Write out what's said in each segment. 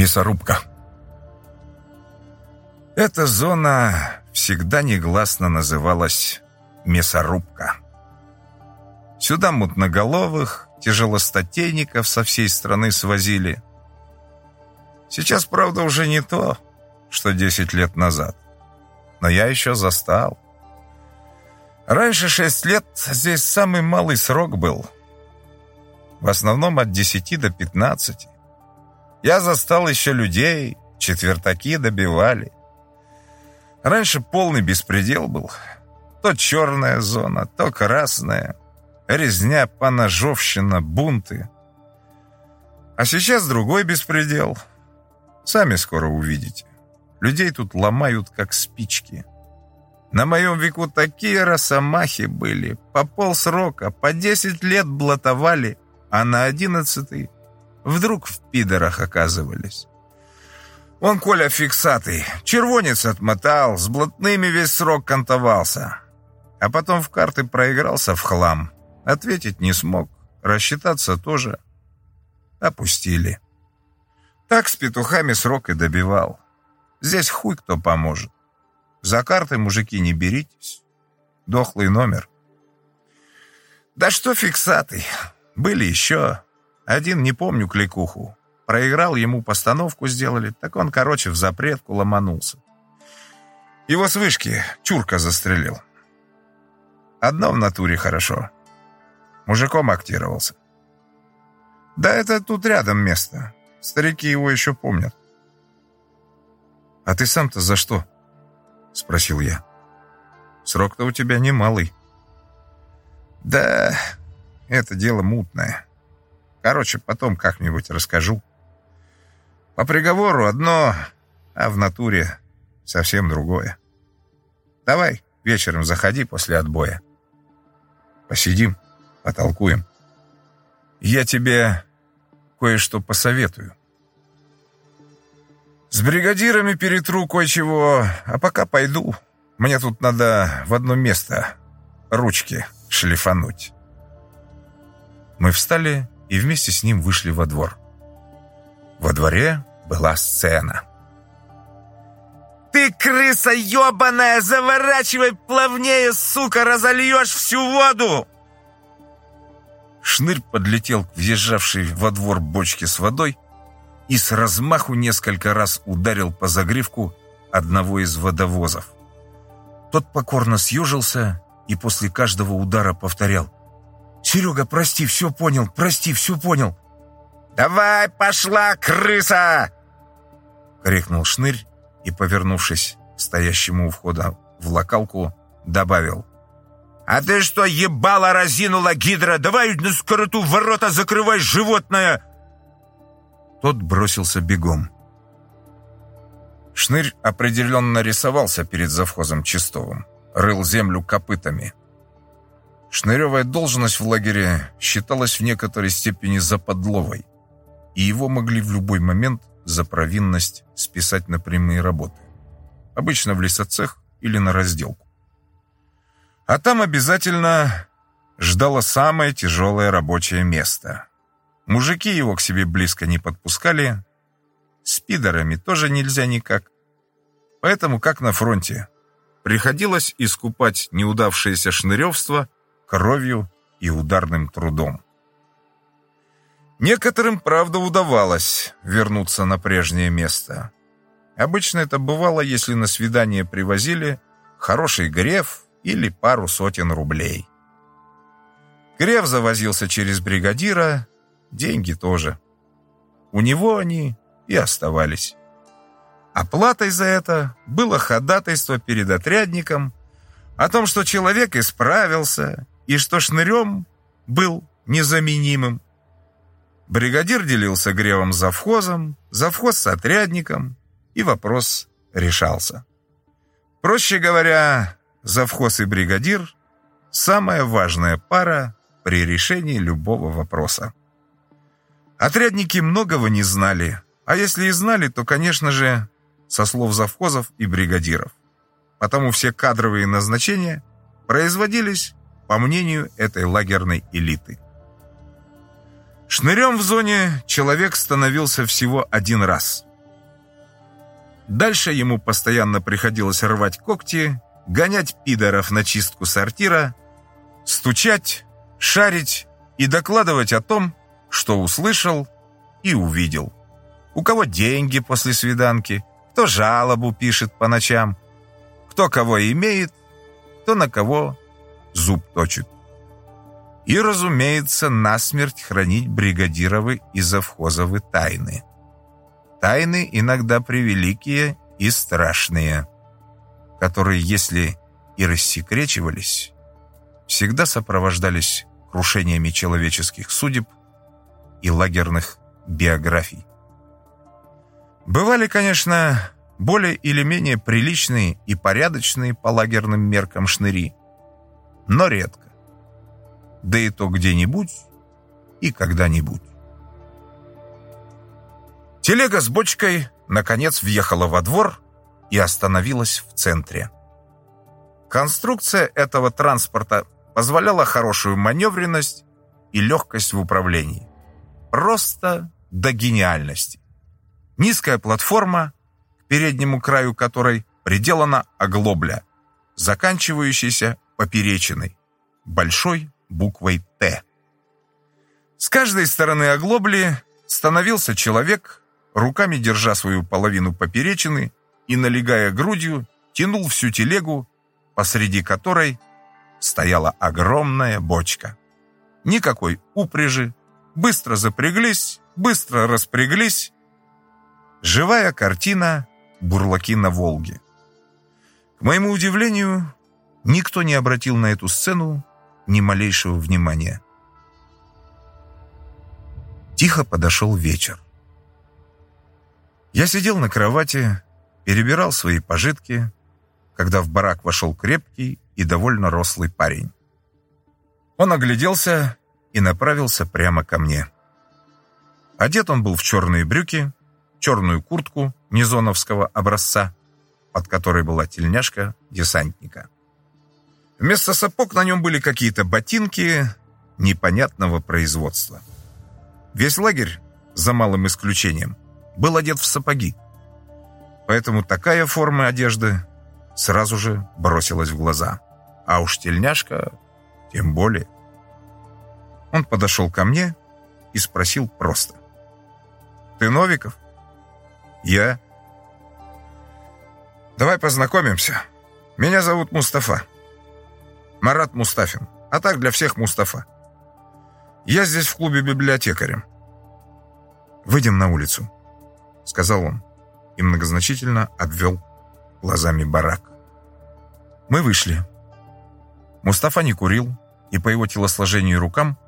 Мясорубка. Эта зона всегда негласно называлась мясорубка. Сюда мутноголовых, тяжелостатейников со всей страны свозили. Сейчас, правда, уже не то, что 10 лет назад. Но я еще застал. Раньше 6 лет здесь самый малый срок был. В основном от 10 до 15. Я застал еще людей, четвертаки добивали. Раньше полный беспредел был. То черная зона, то красная. Резня, поножовщина, бунты. А сейчас другой беспредел. Сами скоро увидите. Людей тут ломают, как спички. На моем веку такие росомахи были. По полсрока, по десять лет блатовали, а на одиннадцатый вдруг в пидорах оказывались. Он Коля фиксатый, червонец отмотал, с блатными весь срок кантовался. А потом в карты проигрался в хлам. Ответить не смог, рассчитаться тоже. Опустили. Так с петухами срок и добивал. Здесь хуй кто поможет. За карты, мужики, не беритесь. Дохлый номер. Да что фиксатый. Были еще. Один, не помню кликуху. Проиграл, ему постановку сделали, так он, короче, в запретку ломанулся. Его с вышки Чурка застрелил. Одно в натуре хорошо. Мужиком актировался. Да это тут рядом место. Старики его еще помнят. «А ты сам-то за что?» — спросил я. «Срок-то у тебя немалый». «Да, это дело мутное. Короче, потом как-нибудь расскажу». По приговору одно, а в натуре совсем другое. Давай вечером заходи после отбоя. Посидим, потолкуем. Я тебе кое-что посоветую. С бригадирами перетру кое-чего, а пока пойду. Мне тут надо в одно место ручки шлифануть. Мы встали и вместе с ним вышли во двор. Во дворе была сцена. «Ты, крыса ебаная, заворачивай плавнее, сука, разольешь всю воду!» Шнырь подлетел к въезжавшей во двор бочке с водой и с размаху несколько раз ударил по загривку одного из водовозов. Тот покорно съежился и после каждого удара повторял. «Серега, прости, все понял, прости, все понял». «Давай, пошла, крыса!» — крикнул Шнырь и, повернувшись стоящему у входа в локалку, добавил. «А ты что, ебала разинула, гидра? Давай на скороту ворота закрывай, животное!» Тот бросился бегом. Шнырь определенно рисовался перед завхозом Чистовым, рыл землю копытами. Шныревая должность в лагере считалась в некоторой степени западловой, и его могли в любой момент за провинность списать на прямые работы. Обычно в лесоцех или на разделку. А там обязательно ждало самое тяжелое рабочее место. Мужики его к себе близко не подпускали, с пидорами тоже нельзя никак. Поэтому, как на фронте, приходилось искупать неудавшееся шныревство кровью и ударным трудом. Некоторым, правда, удавалось вернуться на прежнее место. Обычно это бывало, если на свидание привозили хороший греф или пару сотен рублей. Греф завозился через бригадира, деньги тоже. У него они и оставались. Оплатой за это было ходатайство перед отрядником о том, что человек исправился и что шнырем был незаменимым. Бригадир делился гревом завхозом, завхоз с отрядником, и вопрос решался. Проще говоря, завхоз и бригадир – самая важная пара при решении любого вопроса. Отрядники многого не знали, а если и знали, то, конечно же, со слов завхозов и бригадиров. Потому все кадровые назначения производились по мнению этой лагерной элиты. Шнырем в зоне человек становился всего один раз, Дальше ему постоянно приходилось рвать когти, гонять пидоров на чистку сортира, стучать, шарить и докладывать о том, что услышал и увидел. У кого деньги после свиданки, кто жалобу пишет по ночам, кто кого имеет, кто на кого зуб точит. И, разумеется, насмерть хранить бригадировы и завхозовы тайны. Тайны иногда превеликие и страшные, которые, если и рассекречивались, всегда сопровождались крушениями человеческих судеб и лагерных биографий. Бывали, конечно, более или менее приличные и порядочные по лагерным меркам шныри, но редко. Да и то где-нибудь и когда-нибудь. Телега с бочкой, наконец, въехала во двор и остановилась в центре. Конструкция этого транспорта позволяла хорошую маневренность и легкость в управлении. Просто до гениальности. Низкая платформа, к переднему краю которой приделана оглобля, заканчивающаяся поперечиной, большой буквой «Т». С каждой стороны оглобли становился человек руками держа свою половину поперечины и, налегая грудью, тянул всю телегу, посреди которой стояла огромная бочка. Никакой упряжи, быстро запряглись, быстро распряглись. Живая картина «Бурлаки на Волге». К моему удивлению, никто не обратил на эту сцену ни малейшего внимания. Тихо подошел вечер. Я сидел на кровати, перебирал свои пожитки, когда в барак вошел крепкий и довольно рослый парень. Он огляделся и направился прямо ко мне. Одет он был в черные брюки, черную куртку низоновского образца, под которой была тельняшка десантника. Вместо сапог на нем были какие-то ботинки непонятного производства. Весь лагерь, за малым исключением, был одет в сапоги. Поэтому такая форма одежды сразу же бросилась в глаза. А уж тельняшка тем более. Он подошел ко мне и спросил просто. «Ты Новиков?» «Я». «Давай познакомимся. Меня зовут Мустафа. Марат Мустафин, а так для всех Мустафа. Я здесь в клубе библиотекарем. Выйдем на улицу сказал он и многозначительно обвел глазами барак. Мы вышли. Мустафа не курил, и по его телосложению и рукам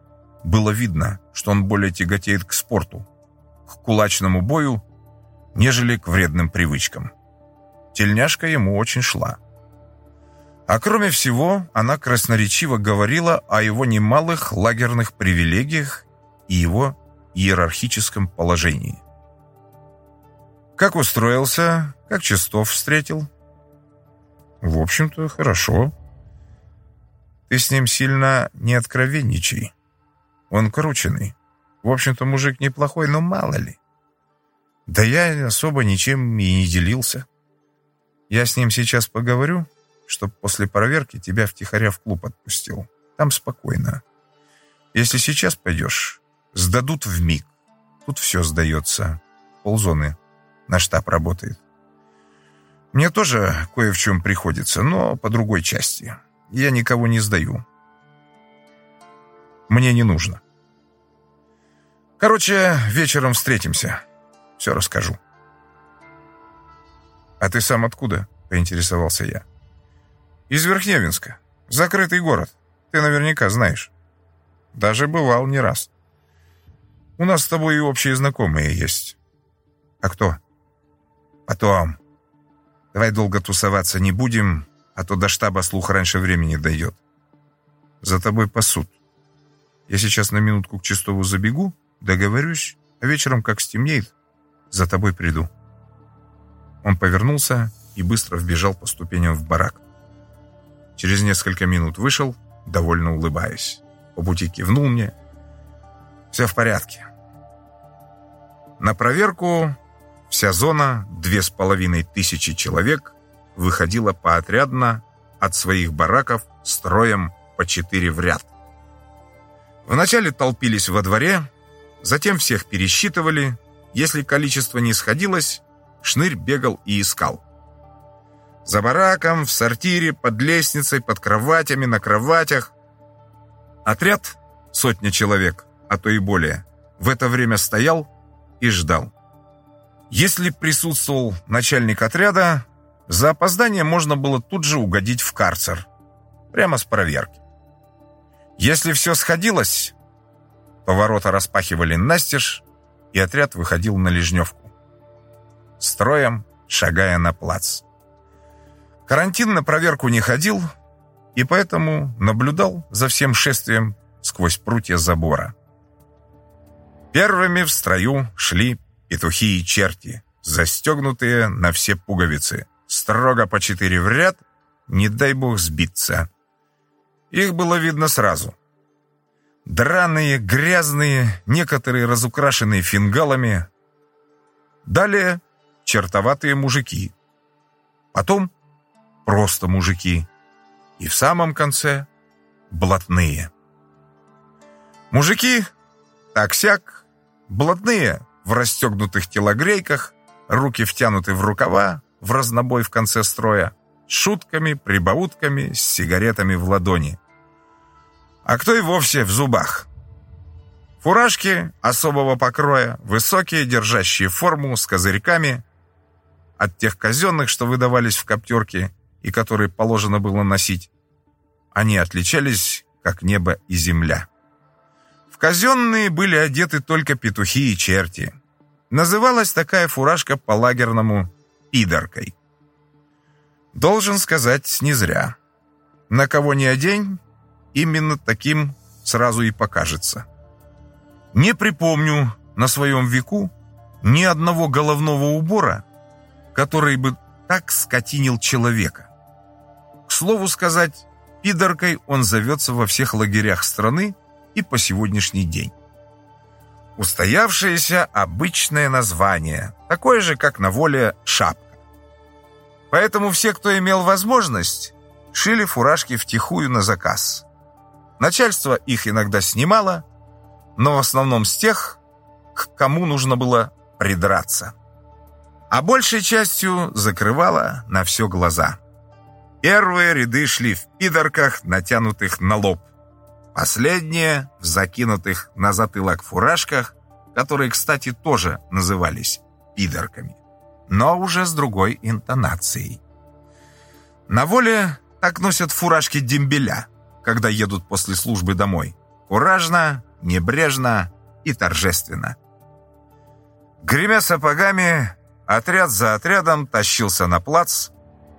было видно, что он более тяготеет к спорту, к кулачному бою, нежели к вредным привычкам. Тельняшка ему очень шла. А кроме всего, она красноречиво говорила о его немалых лагерных привилегиях и его иерархическом положении. Как устроился? Как Чистов встретил? В общем-то, хорошо. Ты с ним сильно не откровенничай. Он крученный. В общем-то, мужик неплохой, но мало ли. Да я особо ничем и не делился. Я с ним сейчас поговорю, чтоб после проверки тебя втихаря в клуб отпустил. Там спокойно. Если сейчас пойдешь, сдадут в миг. Тут все сдается. Ползоны на штаб работает. Мне тоже кое в чем приходится, но по другой части. Я никого не сдаю. Мне не нужно. Короче, вечером встретимся. Все расскажу. «А ты сам откуда?» — поинтересовался я. «Из Верхневинска. Закрытый город. Ты наверняка знаешь. Даже бывал не раз. У нас с тобой и общие знакомые есть. А кто?» Потом. Давай долго тусоваться не будем, а то до штаба слух раньше времени дойдет. За тобой пасут. Я сейчас на минутку к Чистову забегу, договорюсь, а вечером, как стемнеет, за тобой приду. Он повернулся и быстро вбежал по ступеням в барак. Через несколько минут вышел, довольно улыбаясь. По пути кивнул мне. Все в порядке. На проверку Вся зона, две с половиной тысячи человек, выходила поотрядно от своих бараков строем по четыре в ряд. Вначале толпились во дворе, затем всех пересчитывали. Если количество не сходилось, Шнырь бегал и искал. За бараком, в сортире, под лестницей, под кроватями, на кроватях. Отряд, сотня человек, а то и более, в это время стоял и ждал. Если присутствовал начальник отряда, за опоздание можно было тут же угодить в карцер. Прямо с проверки. Если все сходилось, то ворота распахивали настежь, и отряд выходил на Лежневку. Строем, шагая на плац. Карантин на проверку не ходил, и поэтому наблюдал за всем шествием сквозь прутья забора. Первыми в строю шли петухи и черти, застегнутые на все пуговицы, строго по четыре в ряд, не дай бог сбиться. Их было видно сразу. Драные, грязные, некоторые разукрашенные фингалами. Далее чертоватые мужики. Потом просто мужики. И в самом конце блатные. Мужики, так-сяк, блатные в расстегнутых телогрейках, руки втянуты в рукава, в разнобой в конце строя, шутками, прибаутками, с сигаретами в ладони. А кто и вовсе в зубах. Фуражки особого покроя, высокие, держащие форму, с козырьками, от тех казенных, что выдавались в коптерке и которые положено было носить. Они отличались, как небо и земля казенные были одеты только петухи и черти. Называлась такая фуражка по-лагерному «пидоркой». Должен сказать, не зря. На кого ни одень, именно таким сразу и покажется. Не припомню на своем веку ни одного головного убора, который бы так скотинил человека. Слову сказать, пидоркой он зовется во всех лагерях страны и по сегодняшний день. Устоявшееся обычное название, такое же, как на воле шапка. Поэтому все, кто имел возможность, шили фуражки втихую на заказ. Начальство их иногда снимало, но в основном с тех, к кому нужно было придраться. А большей частью закрывала на все глаза. Первые ряды шли в пидорках, натянутых на лоб. Последние в закинутых на затылок фуражках, которые, кстати, тоже назывались пидорками, но уже с другой интонацией. На воле так носят фуражки дембеля, когда едут после службы домой. Куражно, небрежно и торжественно. Гремя сапогами, отряд за отрядом тащился на плац,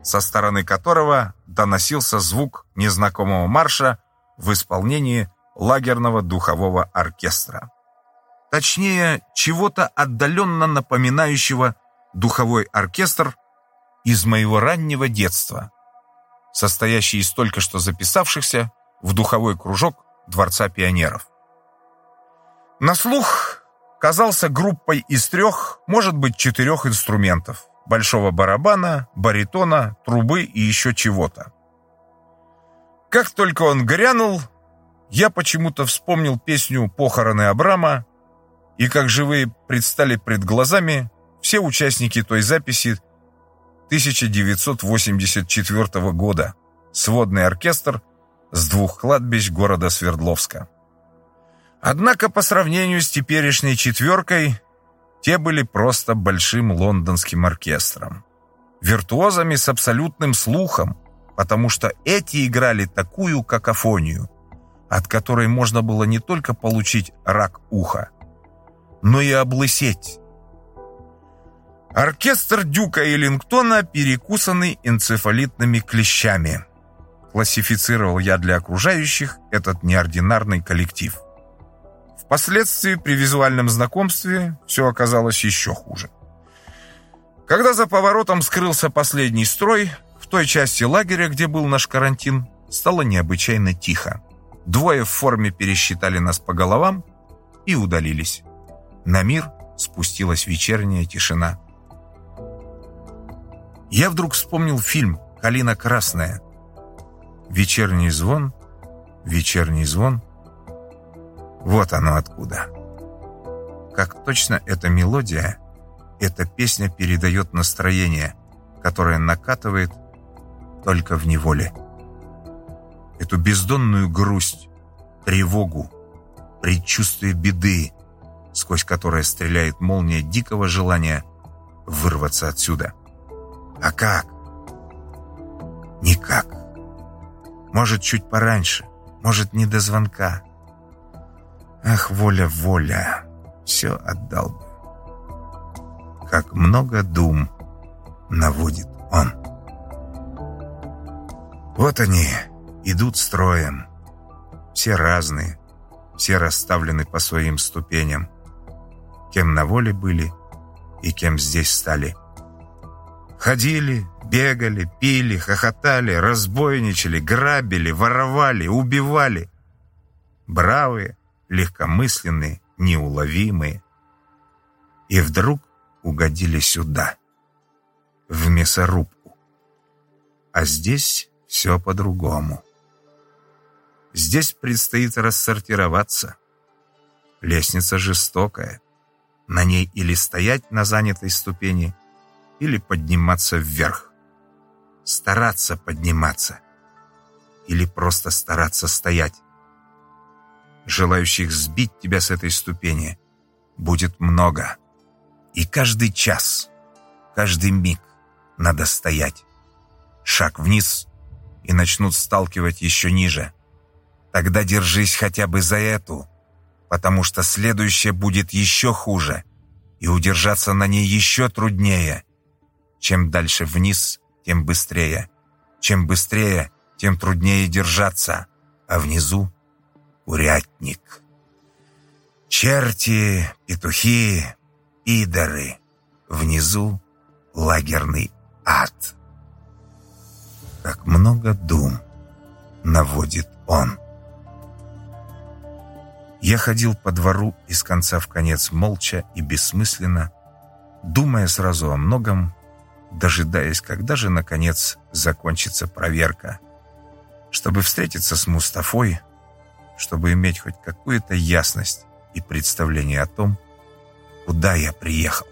со стороны которого доносился звук незнакомого марша в исполнении лагерного духового оркестра. Точнее, чего-то отдаленно напоминающего духовой оркестр из моего раннего детства, состоящий из только что записавшихся в духовой кружок Дворца пионеров. На слух казался группой из трех, может быть, четырех инструментов – большого барабана, баритона, трубы и еще чего-то. Как только он грянул, я почему-то вспомнил песню «Похороны Абрама», и как живые предстали пред глазами все участники той записи 1984 года, сводный оркестр с двух кладбищ города Свердловска. Однако по сравнению с теперешней четверкой, те были просто большим лондонским оркестром. Виртуозами с абсолютным слухом, потому что эти играли такую какофонию, от которой можно было не только получить рак уха, но и облысеть. Оркестр Дюка и Лингтона перекусанный энцефалитными клещами. Классифицировал я для окружающих этот неординарный коллектив. Впоследствии при визуальном знакомстве все оказалось еще хуже. Когда за поворотом скрылся последний строй, той части лагеря, где был наш карантин, стало необычайно тихо. Двое в форме пересчитали нас по головам и удалились. На мир спустилась вечерняя тишина. Я вдруг вспомнил фильм «Калина красная». Вечерний звон, вечерний звон. Вот оно откуда. Как точно эта мелодия, эта песня передает настроение, которое накатывает только в неволе. Эту бездонную грусть, тревогу, предчувствие беды, сквозь которое стреляет молния дикого желания вырваться отсюда. А как? Никак. Может, чуть пораньше, может, не до звонка. Ах, воля, воля, все отдал бы. Как много дум наводит он. Вот они, идут строем. Все разные, все расставлены по своим ступеням. Кем на воле были и кем здесь стали. Ходили, бегали, пили, хохотали, разбойничали, грабили, воровали, убивали. Бравые, легкомысленные, неуловимые. И вдруг угодили сюда, в мясорубку. А здесь все по-другому. Здесь предстоит рассортироваться. Лестница жестокая. На ней или стоять на занятой ступени, или подниматься вверх. Стараться подниматься. Или просто стараться стоять. Желающих сбить тебя с этой ступени будет много. И каждый час, каждый миг надо стоять. Шаг вниз, и начнут сталкивать еще ниже. Тогда держись хотя бы за эту, потому что следующее будет еще хуже, и удержаться на ней еще труднее. Чем дальше вниз, тем быстрее. Чем быстрее, тем труднее держаться, а внизу — урятник. Черти, петухи, идоры. Внизу — лагерный ад как много дум наводит он. Я ходил по двору из конца в конец молча и бессмысленно, думая сразу о многом, дожидаясь, когда же, наконец, закончится проверка, чтобы встретиться с Мустафой, чтобы иметь хоть какую-то ясность и представление о том, куда я приехал.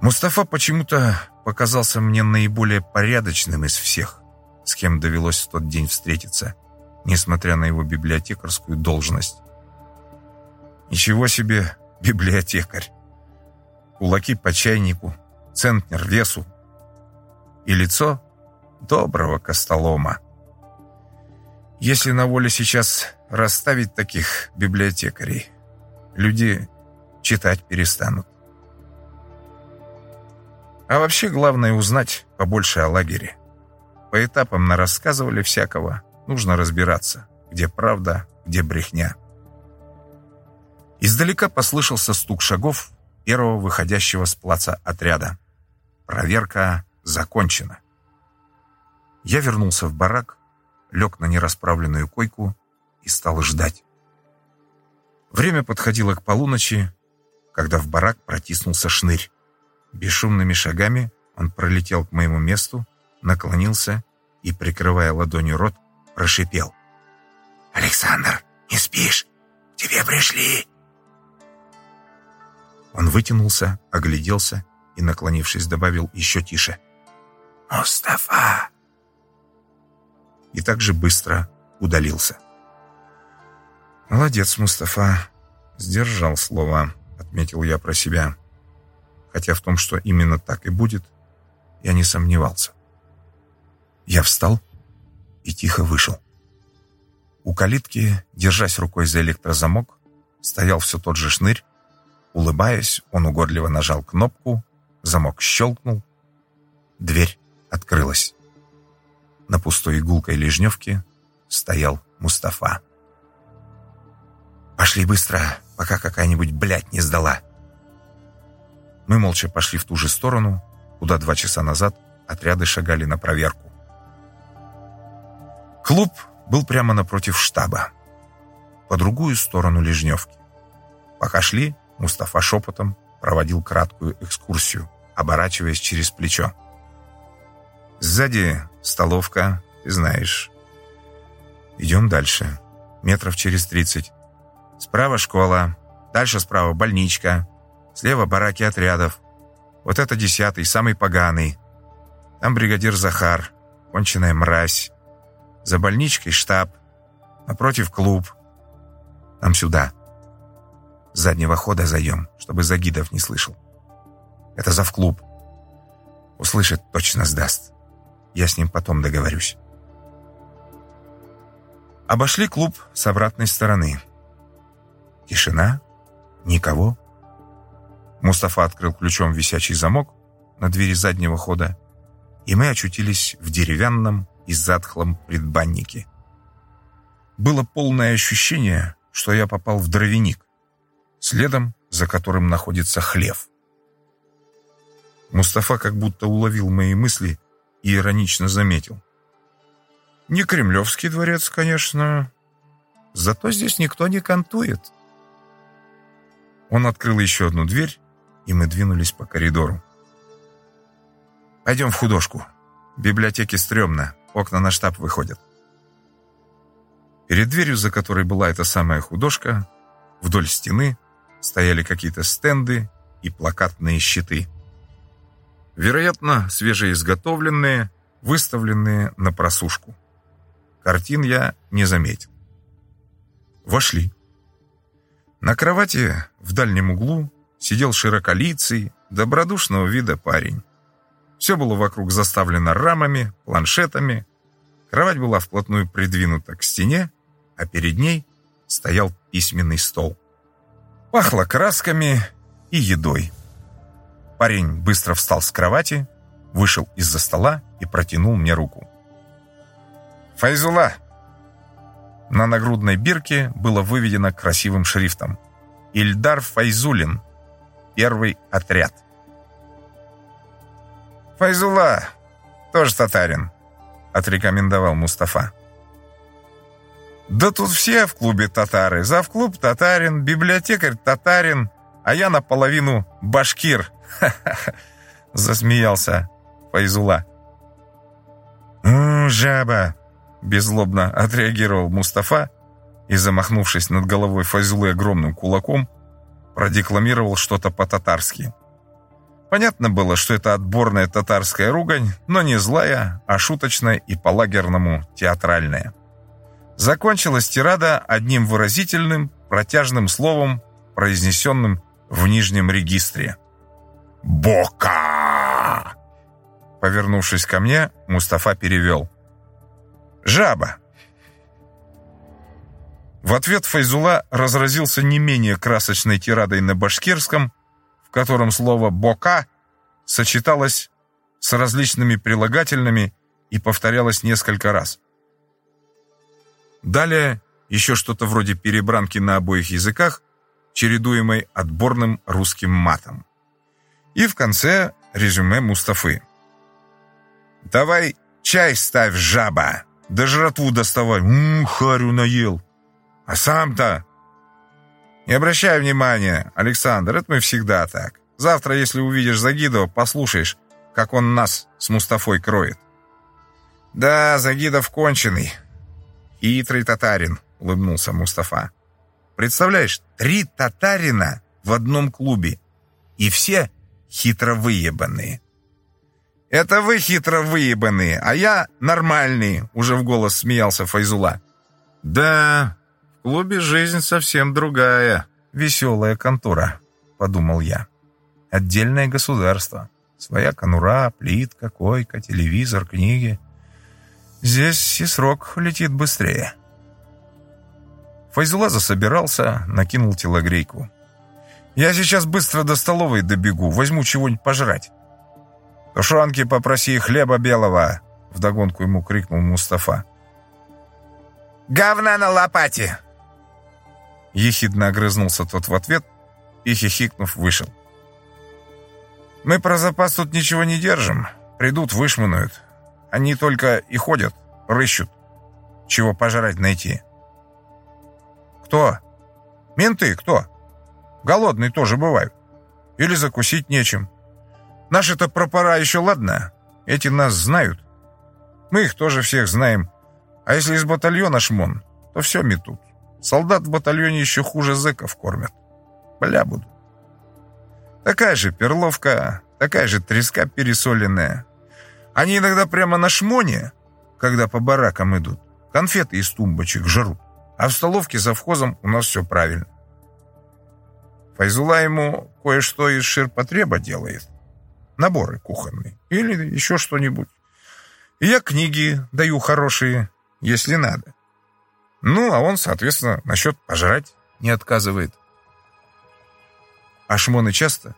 Мустафа почему-то показался мне наиболее порядочным из всех, с кем довелось в тот день встретиться, несмотря на его библиотекарскую должность. Ничего себе библиотекарь. Кулаки по чайнику, центнер весу и лицо доброго костолома. Если на воле сейчас расставить таких библиотекарей, люди читать перестанут. А вообще главное узнать побольше о лагере. По этапам нарассказывали всякого. Нужно разбираться, где правда, где брехня. Издалека послышался стук шагов первого выходящего с плаца отряда. Проверка закончена. Я вернулся в барак, лег на нерасправленную койку и стал ждать. Время подходило к полуночи, когда в барак протиснулся шнырь. Бесшумными шагами он пролетел к моему месту, наклонился и, прикрывая ладонью рот, прошипел. «Александр, не спишь? К тебе пришли!» Он вытянулся, огляделся и, наклонившись, добавил еще тише. «Мустафа!» И так же быстро удалился. «Молодец, Мустафа!» «Сдержал слово», — отметил я про себя хотя в том, что именно так и будет, я не сомневался. Я встал и тихо вышел. У калитки, держась рукой за электрозамок, стоял все тот же шнырь. Улыбаясь, он угодливо нажал кнопку, замок щелкнул, дверь открылась. На пустой игулкой лежневке стоял Мустафа. «Пошли быстро, пока какая-нибудь блядь не сдала», мы молча пошли в ту же сторону, куда два часа назад отряды шагали на проверку. Клуб был прямо напротив штаба, по другую сторону Лежневки. Пока шли, Мустафа шепотом проводил краткую экскурсию оборачиваясь через плечо. Сзади столовка, ты знаешь. Идем дальше. Метров через тридцать. Справа школа, дальше справа больничка, слева бараки отрядов. Вот это десятый, самый поганый. Там бригадир Захар, конченая мразь. За больничкой штаб, напротив клуб. Нам сюда. С заднего хода зайдем, чтобы Загидов не слышал. Это за в клуб. Услышит, точно сдаст. Я с ним потом договорюсь. Обошли клуб с обратной стороны. Тишина, никого. Мустафа открыл ключом висячий замок на двери заднего хода, и мы очутились в деревянном и затхлом предбаннике. Было полное ощущение, что я попал в дровяник, следом за которым находится хлев. Мустафа как будто уловил мои мысли и иронично заметил. Не Кремлевский дворец, конечно, зато здесь никто не кантует. Он открыл еще одну дверь, и мы двинулись по коридору. «Пойдем в художку. Библиотеке стрёмно, окна на штаб выходят». Перед дверью, за которой была эта самая художка, вдоль стены стояли какие-то стенды и плакатные щиты. Вероятно, свежеизготовленные, выставленные на просушку. Картин я не заметил. Вошли. На кровати в дальнем углу сидел широколицый, добродушного вида парень. Все было вокруг заставлено рамами, планшетами. Кровать была вплотную придвинута к стене, а перед ней стоял письменный стол. Пахло красками и едой. Парень быстро встал с кровати, вышел из-за стола и протянул мне руку. «Файзула!» На нагрудной бирке было выведено красивым шрифтом «Ильдар Файзулин. Первый отряд». «Файзула! Тоже татарин», — отрекомендовал Мустафа. «Да тут все в клубе татары. Завклуб татарин, библиотекарь татарин, а я наполовину башкир», — засмеялся Файзула. «Ну, жаба!» Беззлобно отреагировал Мустафа и, замахнувшись над головой Файзулы огромным кулаком, продекламировал что-то по-татарски. Понятно было, что это отборная татарская ругань, но не злая, а шуточная и по-лагерному театральная. Закончилась тирада одним выразительным, протяжным словом, произнесенным в нижнем регистре. «Бока!» Повернувшись ко мне, Мустафа перевел. Жаба!» В ответ Файзула разразился не менее красочной тирадой на башкирском, в котором слово «бока» сочеталось с различными прилагательными и повторялось несколько раз. Далее еще что-то вроде перебранки на обоих языках, чередуемой отборным русским матом. И в конце резюме Мустафы. «Давай чай ставь, жаба!» Да жратву доставай. Ммм, харю наел. А сам-то... Не обращай внимания, Александр, это мы всегда так. Завтра, если увидишь Загидова, послушаешь, как он нас с Мустафой кроет. Да, Загидов конченый. Хитрый татарин, улыбнулся Мустафа. Представляешь, три татарина в одном клубе. И все хитро выебанные. «Это вы хитро выебанные, а я нормальный», — уже в голос смеялся Файзула. «Да, в клубе жизнь совсем другая. Веселая контора», — подумал я. «Отдельное государство. Своя конура, плитка, койка, телевизор, книги. Здесь и срок летит быстрее». Файзула засобирался, накинул телогрейку. «Я сейчас быстро до столовой добегу, возьму чего-нибудь пожрать». «Тушенки попроси, хлеба белого!» — вдогонку ему крикнул Мустафа. «Говна на лопате!» Ехидно огрызнулся тот в ответ и, хихикнув, вышел. «Мы про запас тут ничего не держим. Придут, вышмынают. Они только и ходят, рыщут. Чего пожрать найти?» «Кто? Менты кто? Голодные тоже бывают. Или закусить нечем. Наши-то пропора еще ладно. Эти нас знают. Мы их тоже всех знаем. А если из батальона шмон, то все метут. Солдат в батальоне еще хуже зэков кормят. Бля буду. Такая же перловка, такая же треска пересоленная. Они иногда прямо на шмоне, когда по баракам идут, конфеты из тумбочек жрут. А в столовке за вхозом у нас все правильно. Файзула ему кое-что из ширпотреба делает. Наборы кухонные. Или еще что-нибудь. И я книги даю хорошие, если надо. Ну, а он, соответственно, насчет пожрать не отказывает. А шмоны часто?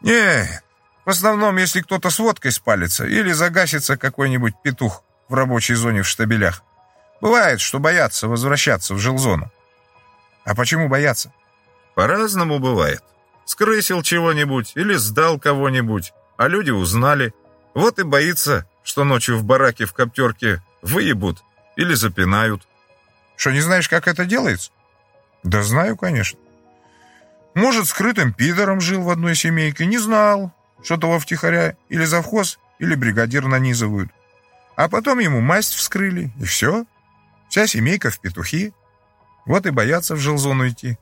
Не, в основном, если кто-то с водкой спалится или загасится какой-нибудь петух в рабочей зоне в штабелях. Бывает, что боятся возвращаться в жилзону. А почему боятся? По-разному бывает. Скрысил чего-нибудь или сдал кого-нибудь, а люди узнали. Вот и боится, что ночью в бараке в коптерке выебут или запинают. Что, не знаешь, как это делается? Да знаю, конечно. Может, скрытым пидором жил в одной семейке, не знал, что того втихаря или завхоз, или бригадир нанизывают. А потом ему масть вскрыли, и все. Вся семейка в петухи. Вот и боятся в жилзону идти.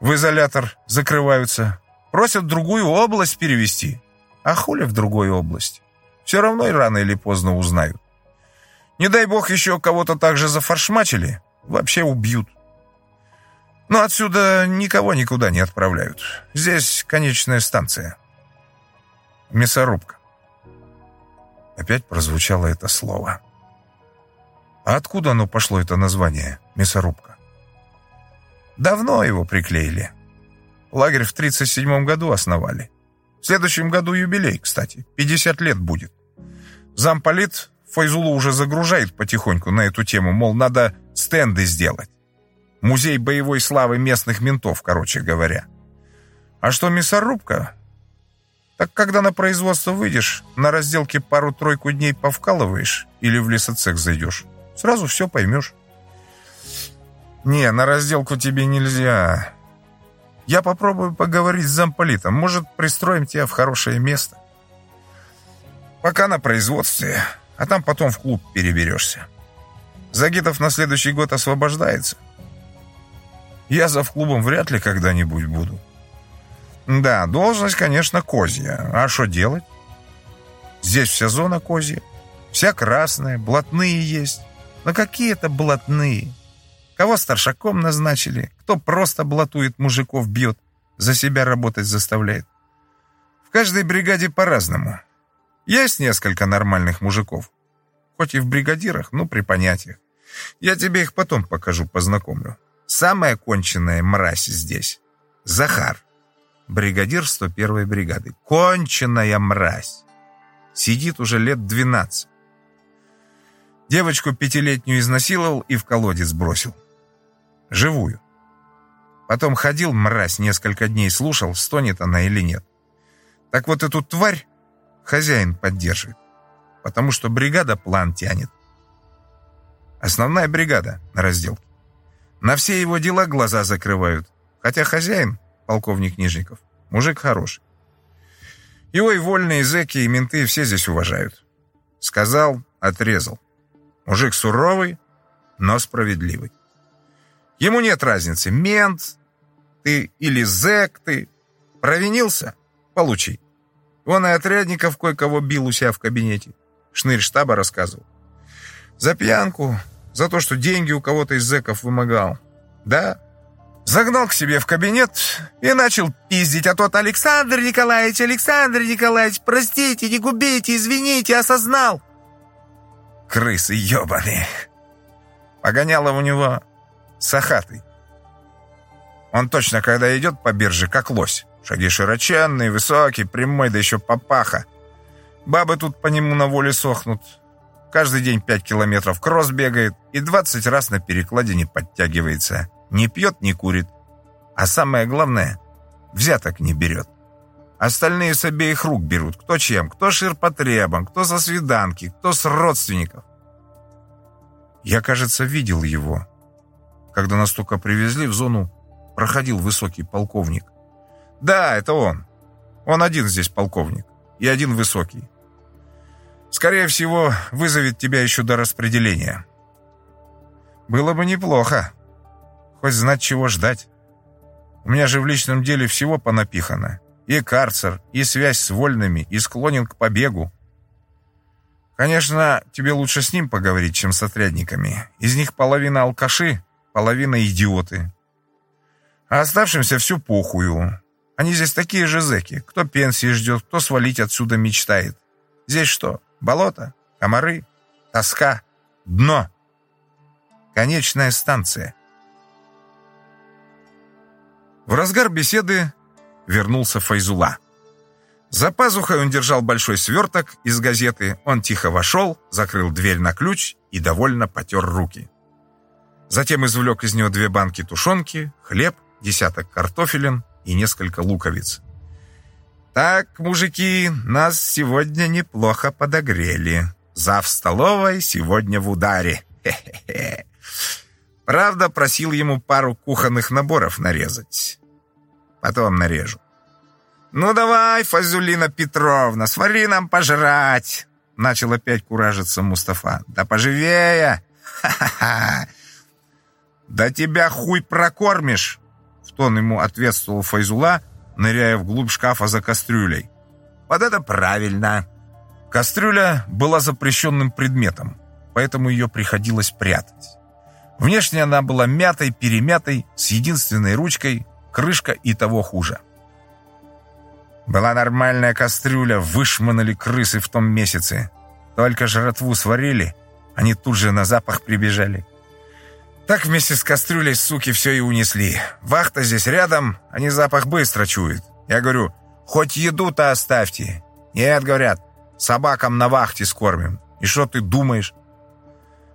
В изолятор закрываются. Просят в другую область перевести. А хули в другой области? Все равно и рано или поздно узнают. Не дай бог еще кого-то так же зафаршмачили, вообще убьют. Но отсюда никого никуда не отправляют. Здесь конечная станция. Мясорубка. Опять прозвучало это слово. А откуда оно пошло, это название, мясорубка? Давно его приклеили. Лагерь в 37 году основали. В следующем году юбилей, кстати. 50 лет будет. Замполит Файзулу уже загружает потихоньку на эту тему, мол, надо стенды сделать. Музей боевой славы местных ментов, короче говоря. А что мясорубка? Так когда на производство выйдешь, на разделке пару-тройку дней повкалываешь или в лесоцех зайдешь, сразу все поймешь. Не, на разделку тебе нельзя. Я попробую поговорить с замполитом. Может, пристроим тебя в хорошее место. Пока на производстве, а там потом в клуб переберешься. Загитов на следующий год освобождается. Я за в клубом вряд ли когда-нибудь буду. Да, должность, конечно, козья. А что делать? Здесь вся зона козья. Вся красная, блатные есть. Но какие это блатные? Кого старшаком назначили? Кто просто блатует мужиков, бьет, за себя работать заставляет? В каждой бригаде по-разному. Есть несколько нормальных мужиков. Хоть и в бригадирах, но при понятиях. Я тебе их потом покажу, познакомлю. Самая конченная мразь здесь — Захар, бригадир 101-й бригады. Конченная мразь. Сидит уже лет 12. Девочку пятилетнюю изнасиловал и в колодец бросил. Живую. Потом ходил, мразь, несколько дней слушал, стонет она или нет. Так вот эту тварь хозяин поддерживает, потому что бригада план тянет. Основная бригада на разделке. На все его дела глаза закрывают, хотя хозяин, полковник Нижников, мужик хороший. Его и вольные зэки, и менты все здесь уважают. Сказал, отрезал. Мужик суровый, но справедливый. Ему нет разницы, мент ты или зэк ты. Провинился — получи. Он и отрядников кое-кого бил у себя в кабинете. Шнырь штаба рассказывал. За пьянку, за то, что деньги у кого-то из зэков вымогал. Да, загнал к себе в кабинет и начал пиздить, а тот «Александр Николаевич, Александр Николаевич, простите, не губите, извините, осознал». Крысы ебаные. Погоняло у него сахатый. Он точно, когда идет по бирже, как лось. Шаги широченные, высокий, прямой, да еще папаха. Бабы тут по нему на воле сохнут. Каждый день пять километров кросс бегает и двадцать раз на перекладине подтягивается. Не пьет, не курит. А самое главное, взяток не берет. Остальные с обеих рук берут. Кто чем, кто ширпотребом, кто со свиданки, кто с родственников. Я, кажется, видел его. Когда нас только привезли в зону, проходил высокий полковник. Да, это он. Он один здесь полковник. и один высокий. Скорее всего, вызовет тебя еще до распределения. Было бы неплохо. Хоть знать, чего ждать. У меня же в личном деле всего понапихано. И карцер, и связь с вольными, и склонен к побегу. Конечно, тебе лучше с ним поговорить, чем с отрядниками. Из них половина алкаши, половина идиоты. А оставшимся всю похую. Они здесь такие же зэки. Кто пенсии ждет, кто свалить отсюда мечтает. Здесь что? Болото? Комары? Тоска? Дно? Конечная станция. В разгар беседы вернулся Файзула. За пазухой он держал большой сверток из газеты. Он тихо вошел, закрыл дверь на ключ и довольно потер руки. Затем извлек из нее две банки тушенки, хлеб, десяток картофелин и несколько луковиц. «Так, мужики, нас сегодня неплохо подогрели. Зав столовой сегодня в ударе. Хе-хе-хе. Правда, просил ему пару кухонных наборов нарезать. Потом нарежу. «Ну давай, Фазулина Петровна, свари нам пожрать!» Начал опять куражиться Мустафа. «Да поживее! Ха-ха-ха! Да тебя хуй прокормишь!» В тон ему ответствовал Файзула, ныряя вглубь шкафа за кастрюлей. «Вот это правильно!» Кастрюля была запрещенным предметом, поэтому ее приходилось прятать. Внешне она была мятой, перемятой, с единственной ручкой, крышка и того хуже. Была нормальная кастрюля, вышманули крысы в том месяце. Только жратву сварили, они тут же на запах прибежали. Так вместе с кастрюлей суки все и унесли. Вахта здесь рядом, они запах быстро чуют. Я говорю, хоть еду-то оставьте. Нет, говорят, собакам на вахте скормим. И что ты думаешь?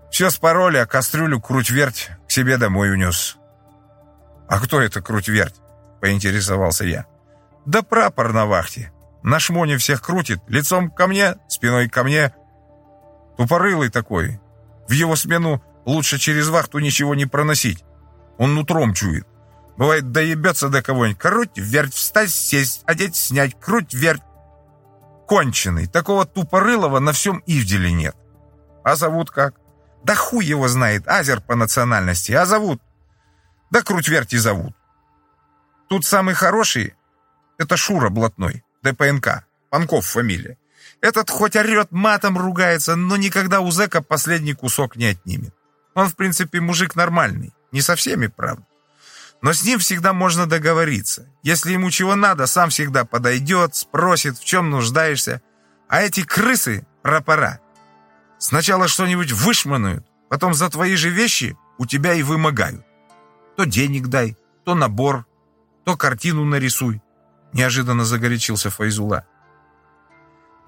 Все спороли, а кастрюлю круть-верть к себе домой унес. «А кто это круть-верть?» — поинтересовался я. «Да прапор на вахте. На шмоне всех крутит, лицом ко мне, спиной ко мне. Тупорылый такой. В его смену лучше через вахту ничего не проносить. Он нутром чует. Бывает, доебется до кого-нибудь. Круть, верть, встать, сесть, одеть, снять, круть, верть. Конченый. Такого тупорылого на всем Ивделе нет. А зовут как? Да хуй его знает, азер по национальности, а зовут? Да круть-верти зовут. Тут самый хороший — это Шура Блатной, ДПНК, Панков фамилия. Этот хоть орет, матом ругается, но никогда у зэка последний кусок не отнимет. Он, в принципе, мужик нормальный, не со всеми, правда. Но с ним всегда можно договориться. Если ему чего надо, сам всегда подойдет, спросит, в чем нуждаешься. А эти крысы — пропора. Сначала что-нибудь вышманают, потом за твои же вещи у тебя и вымогают. То денег дай, то набор, то картину нарисуй. Неожиданно загорячился Файзула.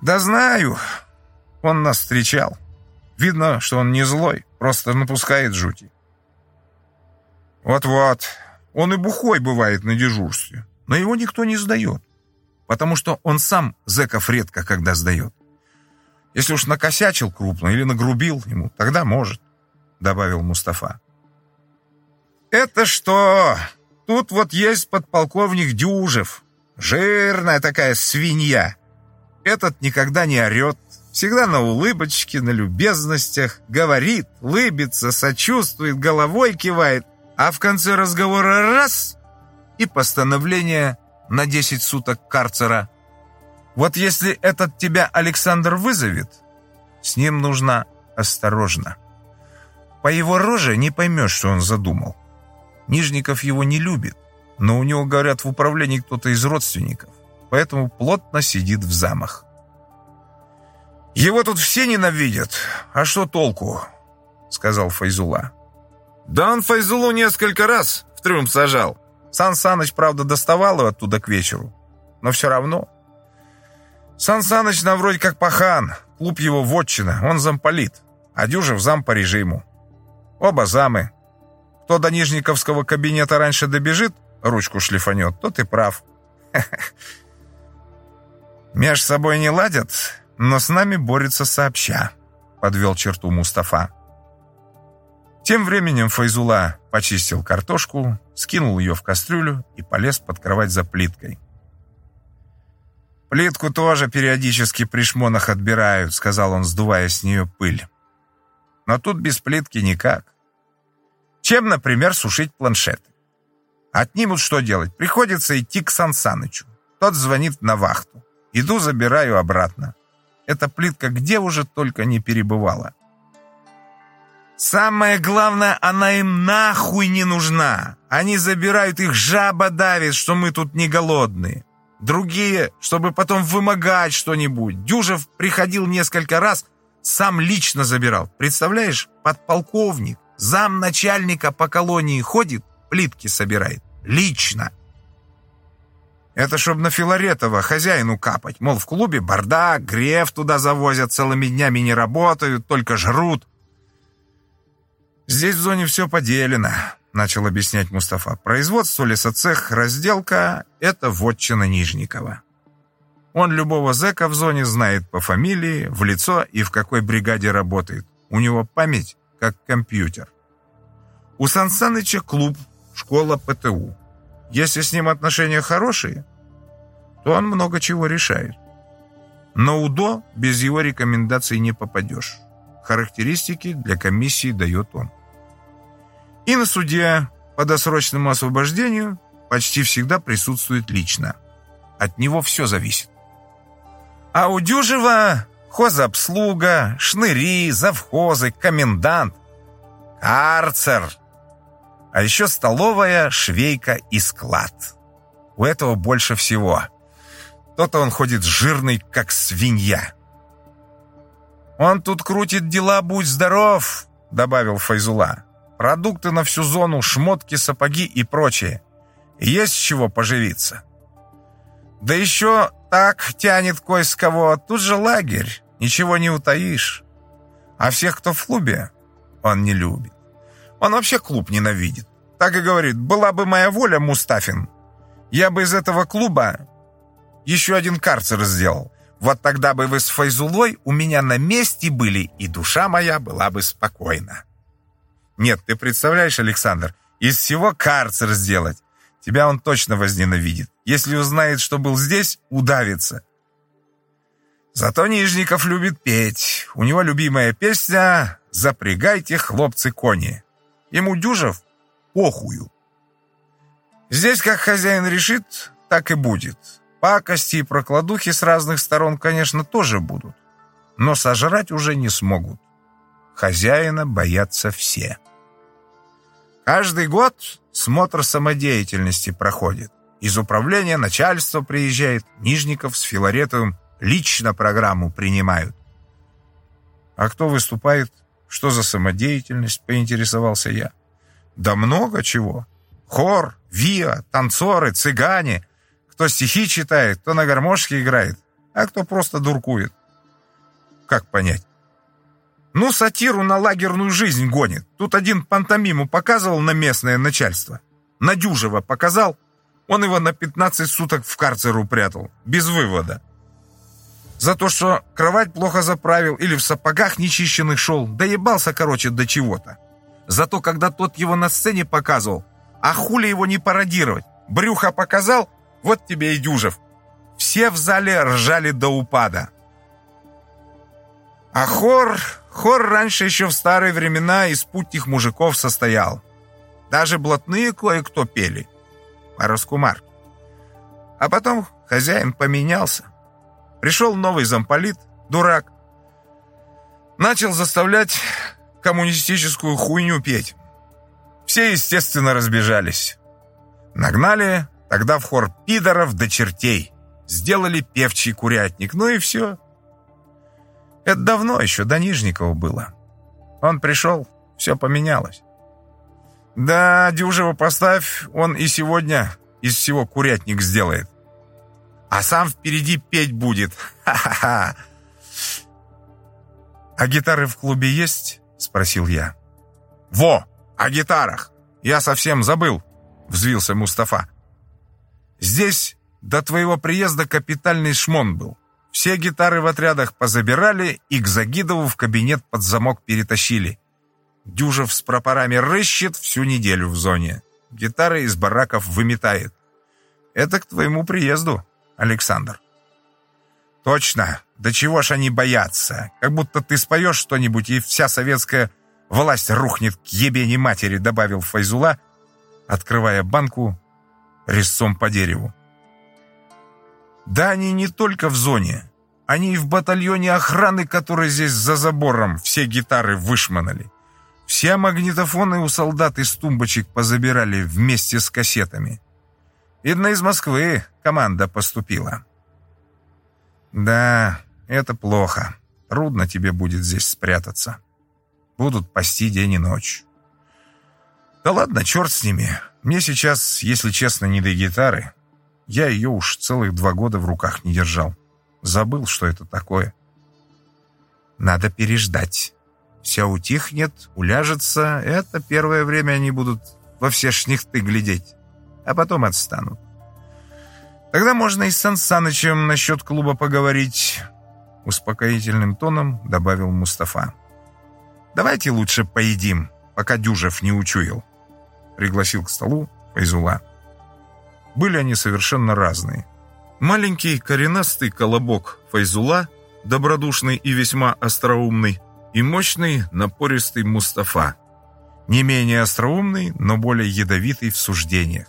Да знаю, он нас встречал. Видно, что он не злой, просто напускает жути. Вот-вот, он и бухой бывает на дежурстве, но его никто не сдает, потому что он сам зэков редко когда сдает. Если уж накосячил крупно или нагрубил ему, тогда может», — добавил Мустафа. «Это что? Тут вот есть подполковник Дюжев. Жирная такая свинья. Этот никогда не орет, всегда на улыбочке, на любезностях, говорит, лыбится, сочувствует, головой кивает, а в конце разговора раз — и постановление на 10 суток карцера — вот если этот тебя Александр вызовет, с ним нужно осторожно. По его роже не поймешь, что он задумал. Нижников его не любит, но у него, говорят, в управлении кто-то из родственников, поэтому плотно сидит в замах. «Его тут все ненавидят, а что толку?» — сказал Файзула. «Да он Файзулу несколько раз в трюм сажал. Сан Саныч, правда, доставал его оттуда к вечеру, но все равно Сан Саныч нам вроде как пахан, клуб его вотчина, он замполит, а Дюжев зам по режиму. Оба замы. Кто до Нижниковского кабинета раньше добежит, ручку шлифанет, тот и прав. Меж собой не ладят, но с нами борется сообща, подвел черту Мустафа. Тем временем Файзула почистил картошку, скинул ее в кастрюлю и полез под кровать за плиткой. «Плитку тоже периодически при шмонах отбирают», — сказал он, сдувая с нее пыль. «Но тут без плитки никак. Чем, например, сушить планшеты? Отнимут что делать? Приходится идти к Сан Санычу. Тот звонит на вахту. Иду, забираю обратно. Эта плитка где уже только не перебывала. Самое главное, она им нахуй не нужна. Они забирают их, жаба давит, что мы тут не голодные. Другие, чтобы потом вымогать что-нибудь. Дюжев приходил несколько раз, сам лично забирал. Представляешь, подполковник, замначальника по колонии ходит, плитки собирает. Лично. Это чтоб на Филаретова хозяину капать. Мол, в клубе бардак, греф туда завозят, целыми днями не работают, только жрут. «Здесь в зоне все поделено», — начал объяснять Мустафа. «Производство, лесоцех, разделка — это вотчина Нижникова. Он любого зэка в зоне знает по фамилии, в лицо и в какой бригаде работает. У него память как компьютер. У Сан Саныча клуб, школа ПТУ. Если с ним отношения хорошие, то он много чего решает. Но УДО без его рекомендаций не попадешь. Характеристики для комиссии дает он. И на суде по досрочному освобождению почти всегда присутствует лично. От него все зависит. А у Дюжева хозобслуга, шныри, завхозы, комендант, карцер – а еще столовая, швейка и склад. У этого больше всего. То-то он ходит жирный, как свинья. «Он тут крутит дела, будь здоров», — добавил Файзула. «Продукты на всю зону, шмотки, сапоги и прочее. Есть чего поживиться». «Да еще так тянет кое с кого. Тут же лагерь, ничего не утаишь. А всех, кто в клубе, он не любит. Он вообще клуб ненавидит. Так и говорит, была бы моя воля, Мустафин, я бы из этого клуба еще один карцер сделал. Вот тогда бы вы с Файзулой у меня на месте были, и душа моя была бы спокойна. Нет, ты представляешь, Александр, из всего карцер сделать. Тебя он точно возненавидит. Если узнает, что был здесь, удавится. Зато Нижников любит петь. У него любимая песня «Запрягайте, хлопцы, кони». Ему Дюжев похую. Здесь как хозяин решит, так и будет. Пакости и прокладухи с разных сторон, конечно, тоже будут. Но сожрать уже не смогут. Хозяина боятся все. Каждый год смотр самодеятельности проходит. Из управления начальство приезжает, Нижников с Филаретовым лично программу принимают. А кто выступает? Что за самодеятельность, поинтересовался я. Да много чего. Хор, виа, танцоры, цыгане. Кто стихи читает, кто на гармошке играет, а кто просто дуркует. Как понять? Ну, сатиру на лагерную жизнь гонит. Тут один пантомиму показывал на местное начальство. Надюжева показал. Он его на 15 суток в карцер упрятал. Без вывода. За то, что кровать плохо заправил или в сапогах нечищенных шел. Доебался, короче, до чего-то. Зато когда тот его на сцене показывал, а хули его не пародировать? Брюхо показал, вот тебе и Дюжев. Все в зале ржали до упада. А хор, хор раньше еще в старые времена из путних мужиков состоял. Даже блатные кое-кто пели. По раскумарке. А потом хозяин поменялся. Пришел новый замполит, дурак. Начал заставлять коммунистическую хуйню петь. Все, естественно, разбежались. Нагнали тогда в хор пидоров до чертей. Сделали певчий курятник, ну и все. Это давно еще, до Нижникова было. Он пришел, все поменялось. Да, Дюжева поставь, он и сегодня из всего курятник сделает а сам впереди петь будет. Ха-ха-ха. «А гитары в клубе есть?» — спросил я. «Во, о гитарах! Я совсем забыл!» — взвился Мустафа. «Здесь до твоего приезда капитальный шмон был. Все гитары в отрядах позабирали и к Загидову в кабинет под замок перетащили. Дюжев с пропорами рыщет всю неделю в зоне. Гитары из бараков выметает. Это к твоему приезду. Александр. «Точно! Да чего ж они боятся? Как будто ты споешь что-нибудь, и вся советская власть рухнет к ебени матери», добавил Файзула, открывая банку резцом по дереву. «Да они не только в зоне. Они и в батальоне охраны, который здесь за забором, все гитары вышмонали. Все магнитофоны у солдат из тумбочек позабирали вместе с кассетами. Видно, из Москвы команда поступила. Да, это плохо. Трудно тебе будет здесь спрятаться. Будут пасти день и ночь. Да ладно, черт с ними. Мне сейчас, если честно, не до гитары. Я ее уж целых два года в руках не держал. Забыл, что это такое. Надо переждать. Все утихнет, уляжется. Это первое время они будут во все шнихты глядеть. А потом отстанут. Тогда можно и с Сан Санычем насчет клуба поговорить. Успокоительным тоном добавил Мустафа. «Давайте лучше поедим, пока Дюжев не учуял», — пригласил к столу Файзула. Были они совершенно разные. Маленький коренастый колобок Файзула, добродушный и весьма остроумный, и мощный напористый Мустафа, не менее остроумный, но более ядовитый в суждениях.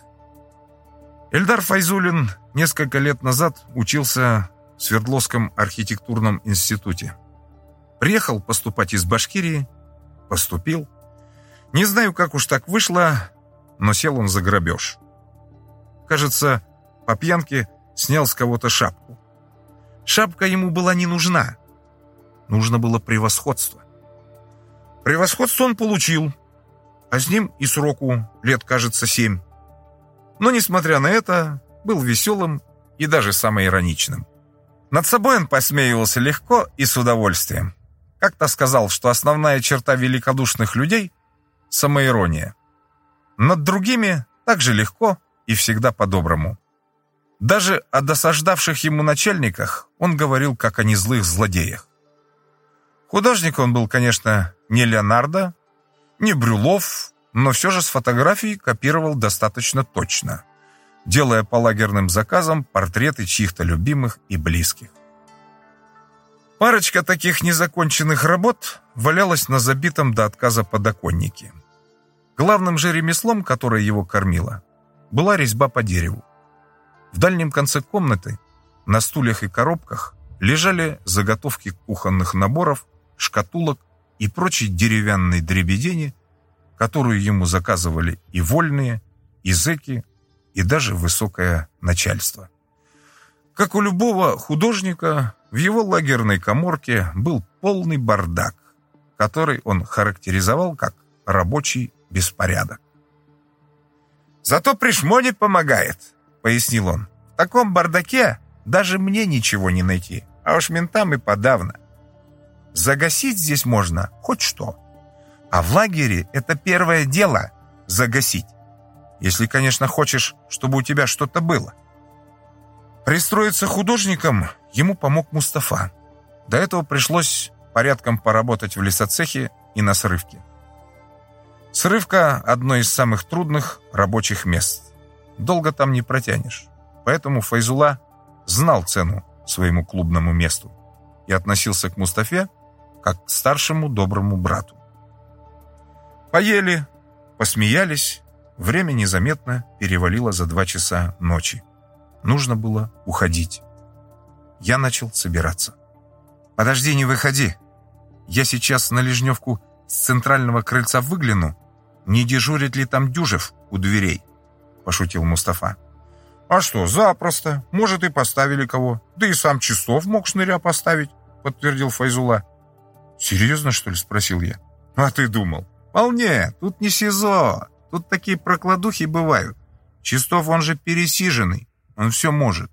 Эльдар Файзулин несколько лет назад учился в Свердловском архитектурном институте. Приехал поступать из Башкирии, поступил. Не знаю, как уж так вышло, но сел он за грабеж. Кажется, по пьянке снял с кого-то шапку. Шапка ему была не нужна. Нужно было превосходство. Превосходство он получил, а с ним и сроку лет, кажется, семь. Но, несмотря на это, был веселым и даже самоироничным. Над собой он посмеивался легко и с удовольствием. Как-то сказал, что основная черта великодушных людей – самоирония. Над другими также легко и всегда по-доброму. Даже о досаждавших ему начальниках он говорил, как о незлых злодеях. Художник он был, конечно, не Леонардо, не Брюлов, но все же с фотографий копировал достаточно точно, делая по лагерным заказам портреты чьих-то любимых и близких. Парочка таких незаконченных работ валялась на забитом до отказа подоконнике. Главным же ремеслом, которое его кормило, была резьба по дереву. В дальнем конце комнаты на стульях и коробках лежали заготовки кухонных наборов, шкатулок и прочей деревянной дребедени, которую ему заказывали и вольные, и зэки, и даже высокое начальство. Как у любого художника, в его лагерной коморке был полный бардак, который он характеризовал как рабочий беспорядок. «Зато пришмоне помогает», — пояснил он. «В таком бардаке даже мне ничего не найти, а уж ментам и подавно. Загасить здесь можно хоть что. А в лагере это первое дело — загасить. Если, конечно, хочешь, чтобы у тебя что-то было». Пристроиться художником ему помог Мустафа. До этого пришлось порядком поработать в лесоцехе и на срывке. Срывка – одно из самых трудных рабочих мест. Долго там не протянешь. Поэтому Файзула знал цену своему клубному месту и относился к Мустафе как к старшему доброму брату. Поели, посмеялись, время незаметно перевалило за два часа ночи. Нужно было уходить. Я начал собираться. «Подожди, не выходи. Я сейчас на Лежневку с центрального крыльца выгляну, «Не дежурит ли там Дюжев у дверей?» – пошутил Мустафа. «А что, запросто. Может, и поставили кого. Да и сам Чистов мог шныря поставить», – подтвердил Файзула. «Серьезно, что ли?» – спросил я. «А ты думал?» «Вполне. Тут не СИЗО. Тут такие прокладухи бывают. Чистов, он же пересиженный. Он все может.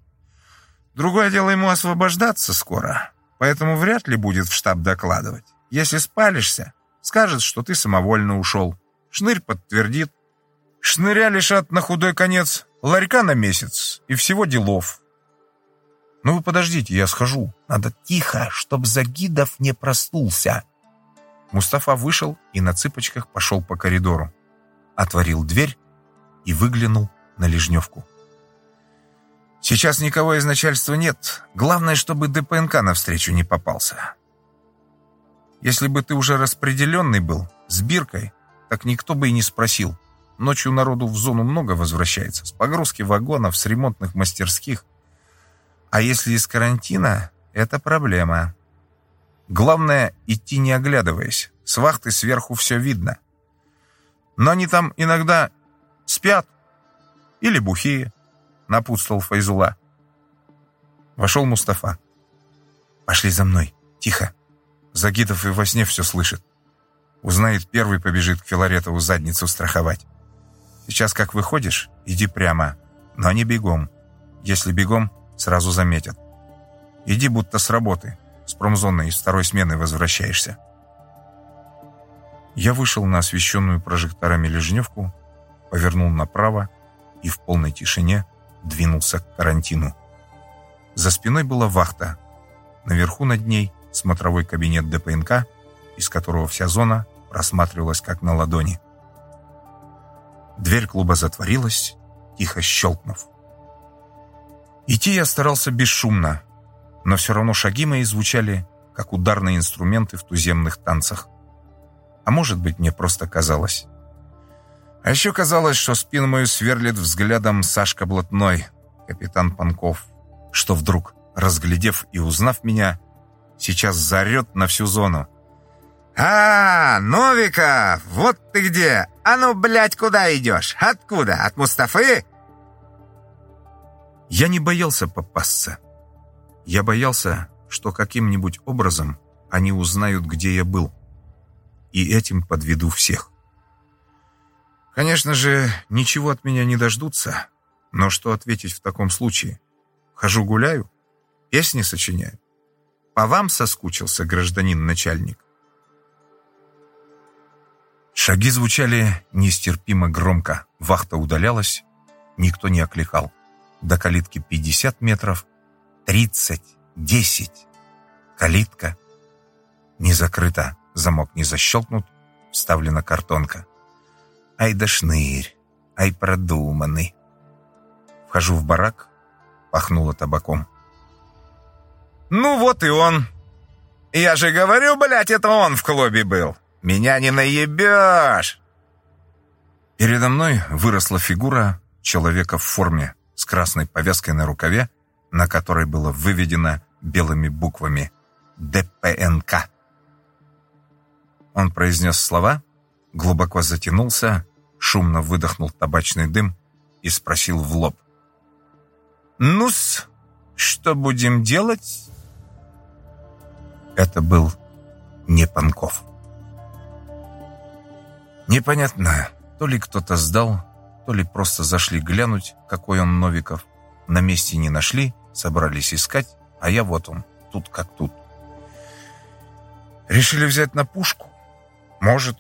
Другое дело ему освобождаться скоро, поэтому вряд ли будет в штаб докладывать. Если спалишься, скажет, что ты самовольно ушел. Шнырь подтвердит. Шныря лишат на худой конец ларька на месяц и всего делов. Ну вы подождите, я схожу. Надо тихо, чтоб Загидов не проснулся. Мустафа вышел и на цыпочках пошел по коридору. Отворил дверь и выглянул на Лежневку. Сейчас никого из начальства нет. Главное, чтобы ДПНК навстречу не попался. Если бы ты уже распределенный был, с биркой, так никто бы и не спросил. Ночью народу в зону много возвращается. С погрузки вагонов, с ремонтных мастерских. А если из карантина, это проблема. Главное, идти не оглядываясь. С вахты сверху все видно. Но они там иногда спят. Или бухие, напутствовал Файзула. Вошел Мустафа. «Пошли за мной. Тихо. Загидов и во сне все слышит. Узнает первый, побежит к Филаретову задницу страховать. Сейчас как выходишь, иди прямо, но не бегом. Если бегом, сразу заметят. Иди будто с работы, с промзоны из второй смены возвращаешься. Я вышел на освещенную прожекторами лежневку, повернул направо и в полной тишине двинулся к карантину. За спиной была вахта. Наверху над ней смотровой кабинет ДПНК, из которого вся зона просматривалась как на ладони. Дверь клуба затворилась, тихо щелкнув. Идти я старался бесшумно, но все равно шаги мои звучали, как ударные инструменты в туземных танцах. А может быть, мне просто казалось. А еще казалось, что спину мою сверлит взглядом Сашка Блатной, капитан Панков, что вдруг, разглядев и узнав меня, сейчас заорет на всю зону. «А, Новиков, вот ты где! А ну, блядь, куда идешь? Откуда? От Мустафы?» Я не боялся попасться. Я боялся, что каким-нибудь образом они узнают, где я был. И этим подведу всех. Конечно же, ничего от меня не дождутся. Но что ответить в таком случае? Хожу гуляю? Песни сочиняю? По вам соскучился гражданин начальник? Шаги звучали нестерпимо громко. Вахта удалялась. Никто не окликал. До калитки 50 метров. 30, 10. Калитка. Не закрыта. Замок не защелкнут. Вставлена картонка. Ай да шнырь. Ай продуманный. Вхожу в барак. Пахнуло табаком. «Ну вот и он. Я же говорю, блядь, это он в клубе был. Меня не наебешь!» Передо мной выросла фигура человека в форме с красной повязкой на рукаве, на которой было выведено белыми буквами «ДПНК». Он произнес слова, глубоко затянулся, шумно выдохнул табачный дым и спросил в лоб. «Ну-с, что будем делать?» Это был не Панков. Непонятно, то ли кто-то сдал, то ли просто зашли глянуть, какой он Новиков. На месте не нашли, собрались искать, а я вот он, тут как тут. Решили взять на пушку? Может,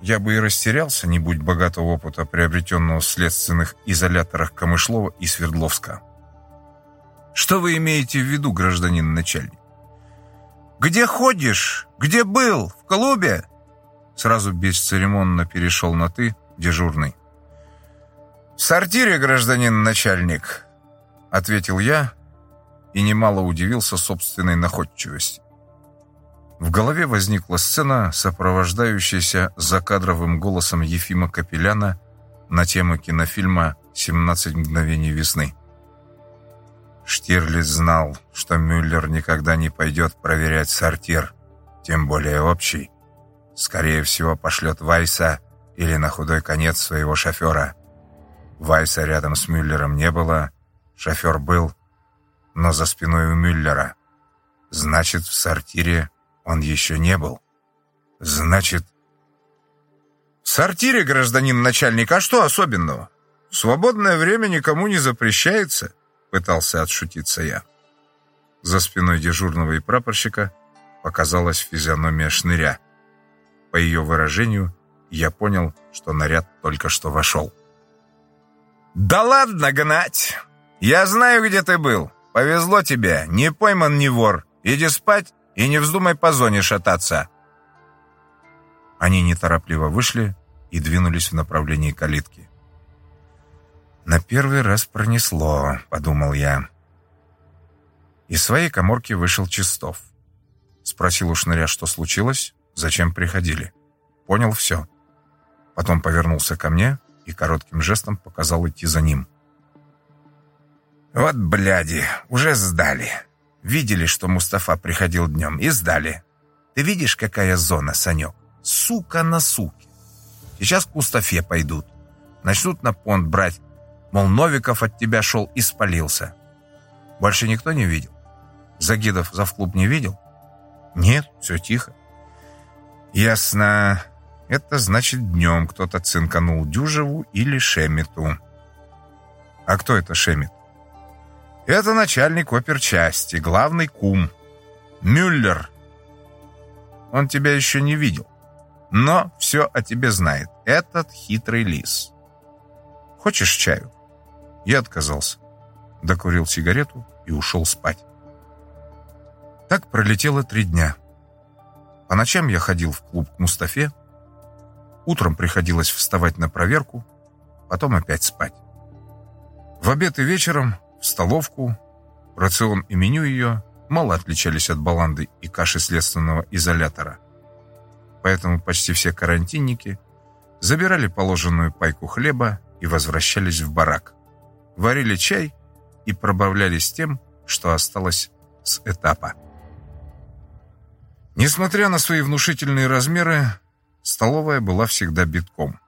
я бы и растерялся, не будь богатого опыта, приобретенного в следственных изоляторах Камышлова и Свердловска. Что вы имеете в виду, гражданин начальник? «Где ходишь? Где был? В клубе?» Сразу бесцеремонно перешел на «ты» дежурный. «В сортире, гражданин начальник», — ответил я и немало удивился собственной находчивости. В голове возникла сцена, сопровождающаяся закадровым голосом Ефима Капеляна на тему кинофильма «17 мгновений весны». Штирлиц знал, что Мюллер никогда не пойдет проверять сортир, тем более общий скорее всего, пошлет Вайса или на худой конец своего шофера. Вайса рядом с Мюллером не было, шофер был, но за спиной у Мюллера. Значит, в сортире он еще не был. Значит... В сортире, гражданин начальник, а что особенного? Свободное время никому не запрещается, пытался отшутиться я. За спиной дежурного и прапорщика показалась физиономия шныря — по ее выражению, я понял, что наряд только что вошел. «Да ладно гнать! Я знаю, где ты был. Повезло тебе, не пойман, не вор. Иди спать и не вздумай по зоне шататься». Они неторопливо вышли и двинулись в направлении калитки. «На первый раз пронесло», — подумал я. Из своей коморки вышел Чистов. Спросил у шныря, что случилось, зачем приходили. Понял все. Потом повернулся ко мне и коротким жестом показал идти за ним. «Вот бляди, уже сдали. Видели, что Мустафа приходил днем, и сдали. Ты видишь, какая зона, Санек? Сука на суке. Сейчас к Мустафе пойдут. Начнут на понт брать. Мол, Новиков от тебя шел и спалился. Больше никто не видел? Загидов завклуб не видел? Нет, все тихо. Ясно. Это значит, днем кто-то цинканул Дюжеву или Шемиту. А кто это Шемит? Это начальник оперчасти, главный кум. Мюллер. Он тебя еще не видел, но все о тебе знает. Этот хитрый лис. Хочешь чаю? Я отказался. Докурил сигарету и ушел спать. Так пролетело три дня. По ночам я ходил в клуб к Мустафе, утром приходилось вставать на проверку, потом опять спать. В обед и вечером в столовку, рацион и меню ее мало отличались от баланды и каши следственного изолятора. Поэтому почти все карантинники забирали положенную пайку хлеба и возвращались в барак. Варили чай и пробавлялись тем, что осталось с этапа. Несмотря на свои внушительные размеры, столовая была всегда битком.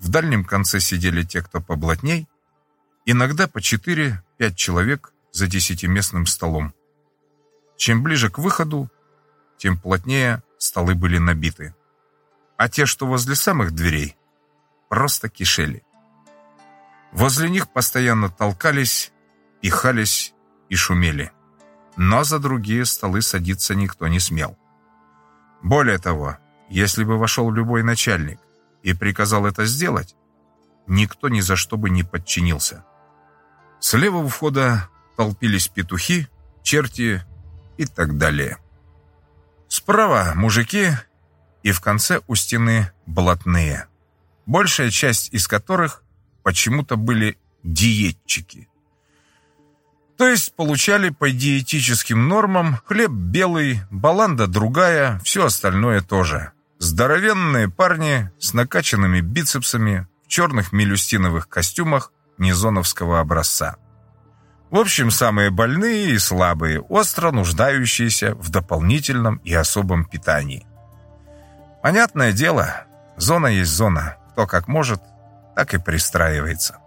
В дальнем конце сидели те, кто поблатней, иногда по 4-5 человек за десятиместным столом. Чем ближе к выходу, тем плотнее столы были набиты. А те, что возле самых дверей, просто кишели. Возле них постоянно толкались, пихались и шумели. Но за другие столы садиться никто не смел. Более того, если бы вошел любой начальник и приказал это сделать, никто ни за что бы не подчинился. Слева у входа толпились петухи, черти и так далее. Справа мужики и в конце у стены блатные, большая часть из которых почему-то были диетчики. То есть получали по диетическим нормам хлеб белый, баланда другая, все остальное тоже. Здоровенные парни с накачанными бицепсами в черных мелюстиновых костюмах низоновского образца. В общем, самые больные и слабые, остро нуждающиеся в дополнительном и особом питании. Понятное дело, зона есть зона. Кто как может, так и пристраивается.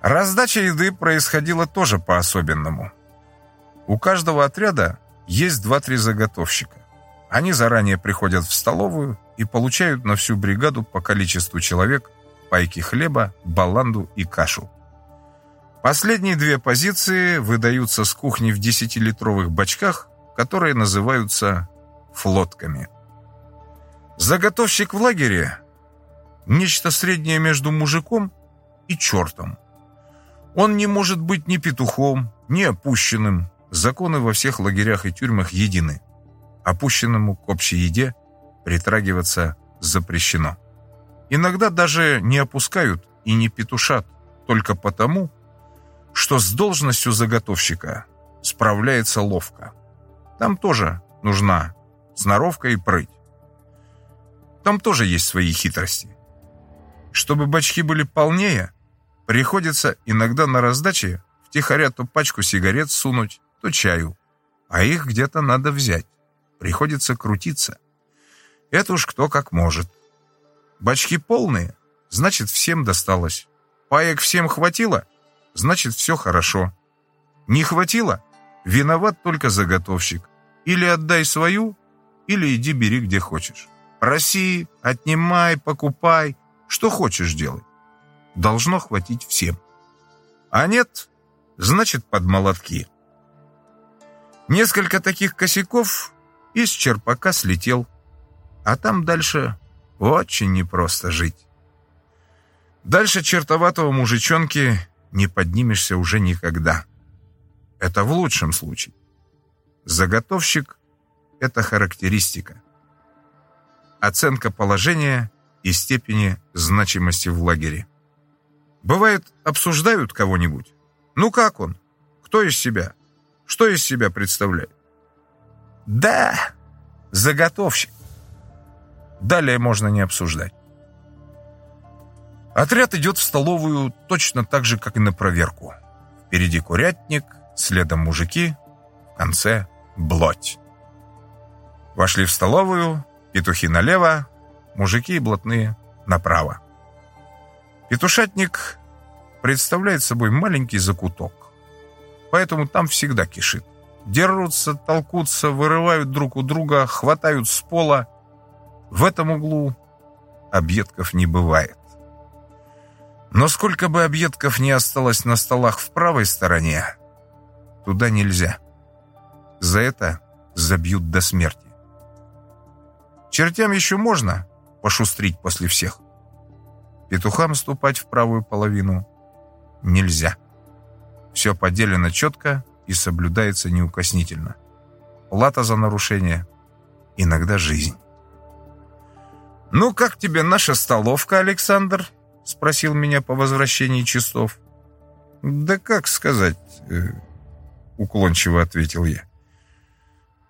Раздача еды происходила тоже по-особенному. У каждого отряда есть два-три заготовщика. Они заранее приходят в столовую и получают на всю бригаду по количеству человек пайки хлеба, баланду и кашу. Последние две позиции выдаются с кухни в 10-литровых бачках, которые называются флотками. Заготовщик в лагере – нечто среднее между мужиком и чертом. Он не может быть ни петухом, ни опущенным. Законы во всех лагерях и тюрьмах едины. Опущенному к общей еде притрагиваться запрещено. Иногда даже не опускают и не петушат, только потому, что с должностью заготовщика справляется ловко. Там тоже нужна сноровка и прыть. Там тоже есть свои хитрости. Чтобы бачки были полнее, приходится иногда на раздаче втихаря то пачку сигарет сунуть, то чаю. А их где-то надо взять. Приходится крутиться. Это уж кто как может. Бачки полные, значит, всем досталось. Паек всем хватило — значит все хорошо. Не хватило? Виноват только заготовщик. Или отдай свою, или иди бери где хочешь. Проси, отнимай, покупай, что хочешь делай. Должно хватить всем. А нет, значит под молотки. Несколько таких косяков из черпака слетел. А там дальше очень непросто жить. Дальше чертоватого мужичонки не поднимешься уже никогда. Это в лучшем случае. Заготовщик – это характеристика. Оценка положения и степени значимости в лагере. Бывает, обсуждают кого-нибудь. Ну как он? Кто из себя? Что из себя представляет? Да, заготовщик. Далее можно не обсуждать. Отряд идет в столовую точно так же, как и на проверку. Впереди курятник, следом мужики, в конце блоть. Вошли в столовую, петухи налево, мужики и блатные направо. Петушатник представляет собой маленький закуток, поэтому там всегда кишит. Дерутся, толкутся, вырывают друг у друга, хватают с пола. В этом углу объедков не бывает. Но сколько бы объедков не осталось на столах в правой стороне, туда нельзя. За это забьют до смерти. Чертям еще можно пошустрить после всех. Петухам ступать в правую половину нельзя. Все поделено четко и соблюдается неукоснительно. Плата за нарушение, иногда жизнь. «Ну, как тебе наша столовка, Александр?» — спросил меня по возвращении часов. «Да как сказать?» э, — уклончиво ответил я.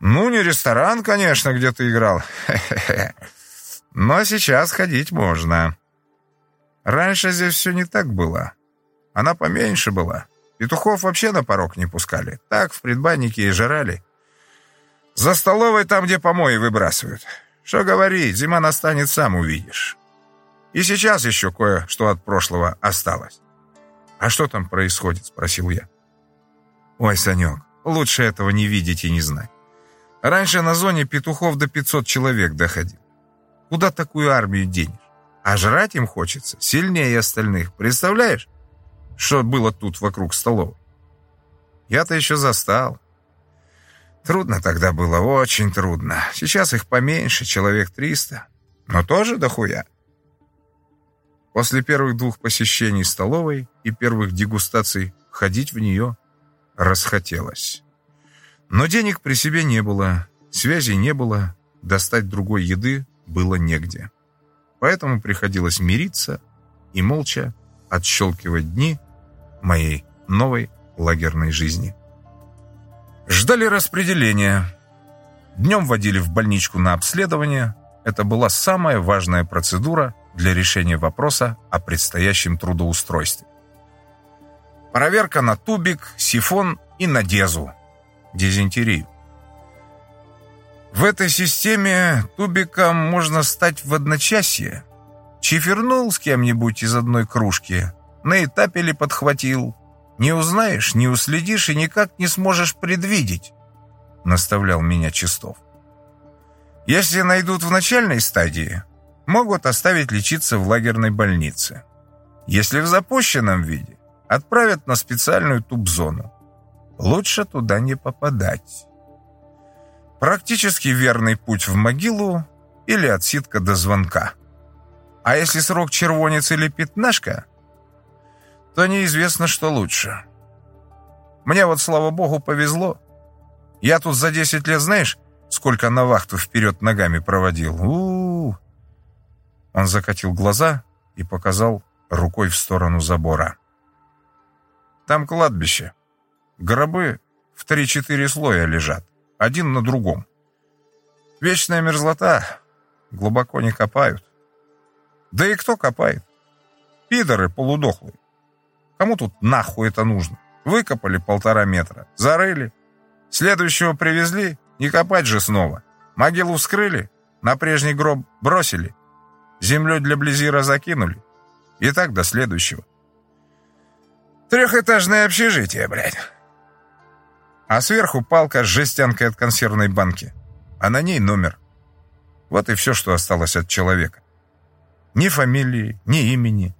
«Ну, не ресторан, конечно, где ты играл. Но сейчас ходить можно. Раньше здесь все не так было. Она поменьше была. Петухов вообще на порог не пускали. Так в предбаннике и жрали. За столовой там, где помои выбрасывают. Что говорить, зима настанет, сам увидишь. И сейчас еще кое-что от прошлого осталось. «А что там происходит?» — спросил я. «Ой, Санек, лучше этого не видеть и не знать. Раньше на зоне петухов до 500 человек доходил. Куда такую армию денешь? А жрать им хочется сильнее остальных. Представляешь, что было тут вокруг столовой? Я-то еще застал. Трудно тогда было, очень трудно. Сейчас их поменьше, человек 300. Но тоже дохуя. После первых двух посещений столовой и первых дегустаций ходить в нее расхотелось. Но денег при себе не было, связи не было, достать другой еды было негде. Поэтому приходилось мириться и молча отщелкивать дни моей новой лагерной жизни. Ждали распределения. Днем водили в больничку на обследование. Это была самая важная процедура для решения вопроса о предстоящем трудоустройстве. Проверка на тубик, сифон и на дезу, дизентерию. В этой системе тубиком можно стать в одночасье. Чифернул с кем-нибудь из одной кружки, на этапе ли подхватил. Не узнаешь, не уследишь и никак не сможешь предвидеть, наставлял меня Чистов. Если найдут в начальной стадии, могут оставить лечиться в лагерной больнице. Если в запущенном виде, отправят на специальную тубзону. Лучше туда не попадать. Практически верный путь в могилу или отсидка до звонка. А если срок червонец или пятнашка, то неизвестно, что лучше. Мне вот, слава богу, повезло. Я тут за 10 лет, знаешь, сколько на вахту вперед ногами проводил? У, -у, -у. Он закатил глаза и показал рукой в сторону забора. Там кладбище. Гробы в три-четыре слоя лежат один на другом. Вечная мерзлота, глубоко не копают. Да и кто копает? Пидоры полудохлые. Кому тут нахуй это нужно? Выкопали полтора метра, зарыли. Следующего привезли, не копать же снова. Могилу вскрыли, на прежний гроб бросили. Землей для близира закинули. И так до следующего. Трехэтажное общежитие, блядь а сверху палка с жестянкой от консервной банки, а на ней номер. Вот и все, что осталось от человека. Ни фамилии, ни имени.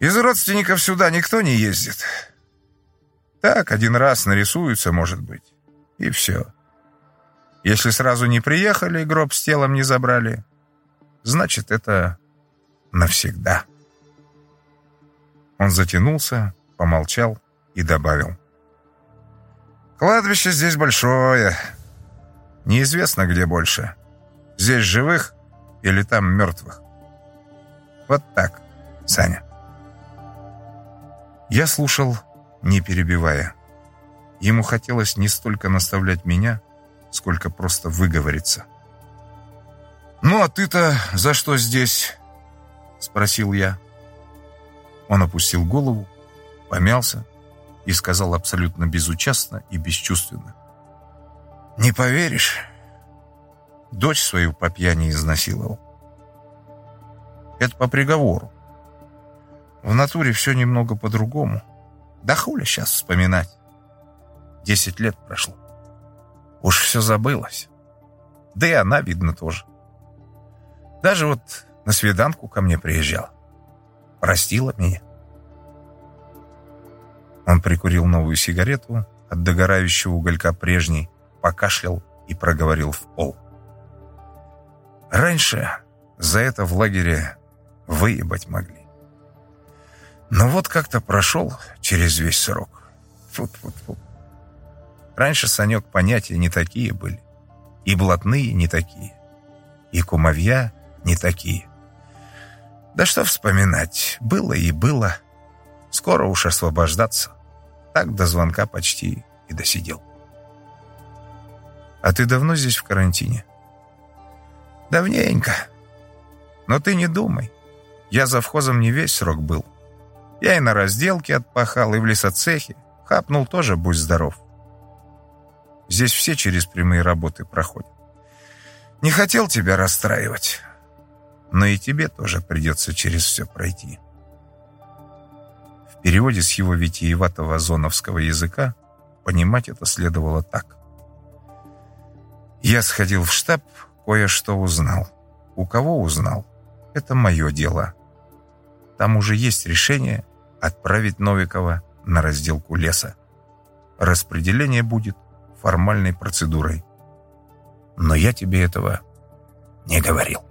Из родственников сюда никто не ездит. Так, один раз нарисуются, может быть, и все. Если сразу не приехали гроб с телом не забрали, значит, это навсегда. Он затянулся, помолчал и добавил. Кладбище здесь большое. Неизвестно, где больше. Здесь живых или там мертвых. Вот так, Саня. Я слушал, не перебивая. Ему хотелось не столько наставлять меня, сколько просто выговориться. «Ну, а ты-то за что здесь?» — спросил я. Он опустил голову, помялся и сказал абсолютно безучастно и бесчувственно. «Не поверишь, дочь свою по пьяни изнасиловал. Это по приговору. В натуре все немного по-другому. Да хули сейчас вспоминать. Десять лет прошло. Уж все забылось. Да и она, видно, тоже. Даже вот на свиданку ко мне приезжала. Простила меня. Он прикурил новую сигарету от догорающего уголька прежней, покашлял и проговорил в пол. Раньше за это в лагере выебать могли. Но вот как-то прошел через весь срок. Фу-фу-фу. Раньше, Санек, понятия не такие были. И блатные не такие. И кумовья не такие. Да что вспоминать, было и было. Скоро уж освобождаться. Так до звонка почти и досидел. А ты давно здесь в карантине? Давненько. Но ты не думай. Я за вхозом не весь срок был. Я и на разделке отпахал, и в лесоцехе. Хапнул тоже, будь здоров. Здесь все через прямые работы проходят. Не хотел тебя расстраивать, но и тебе тоже придется через все пройти. В переводе с его витиеватого зоновского языка понимать это следовало так. Я сходил в штаб, кое-что узнал. У кого узнал? Это мое дело. Там уже есть решение отправить Новикова на разделку леса. Распределение будет формальной процедурой. Но я тебе этого не говорил.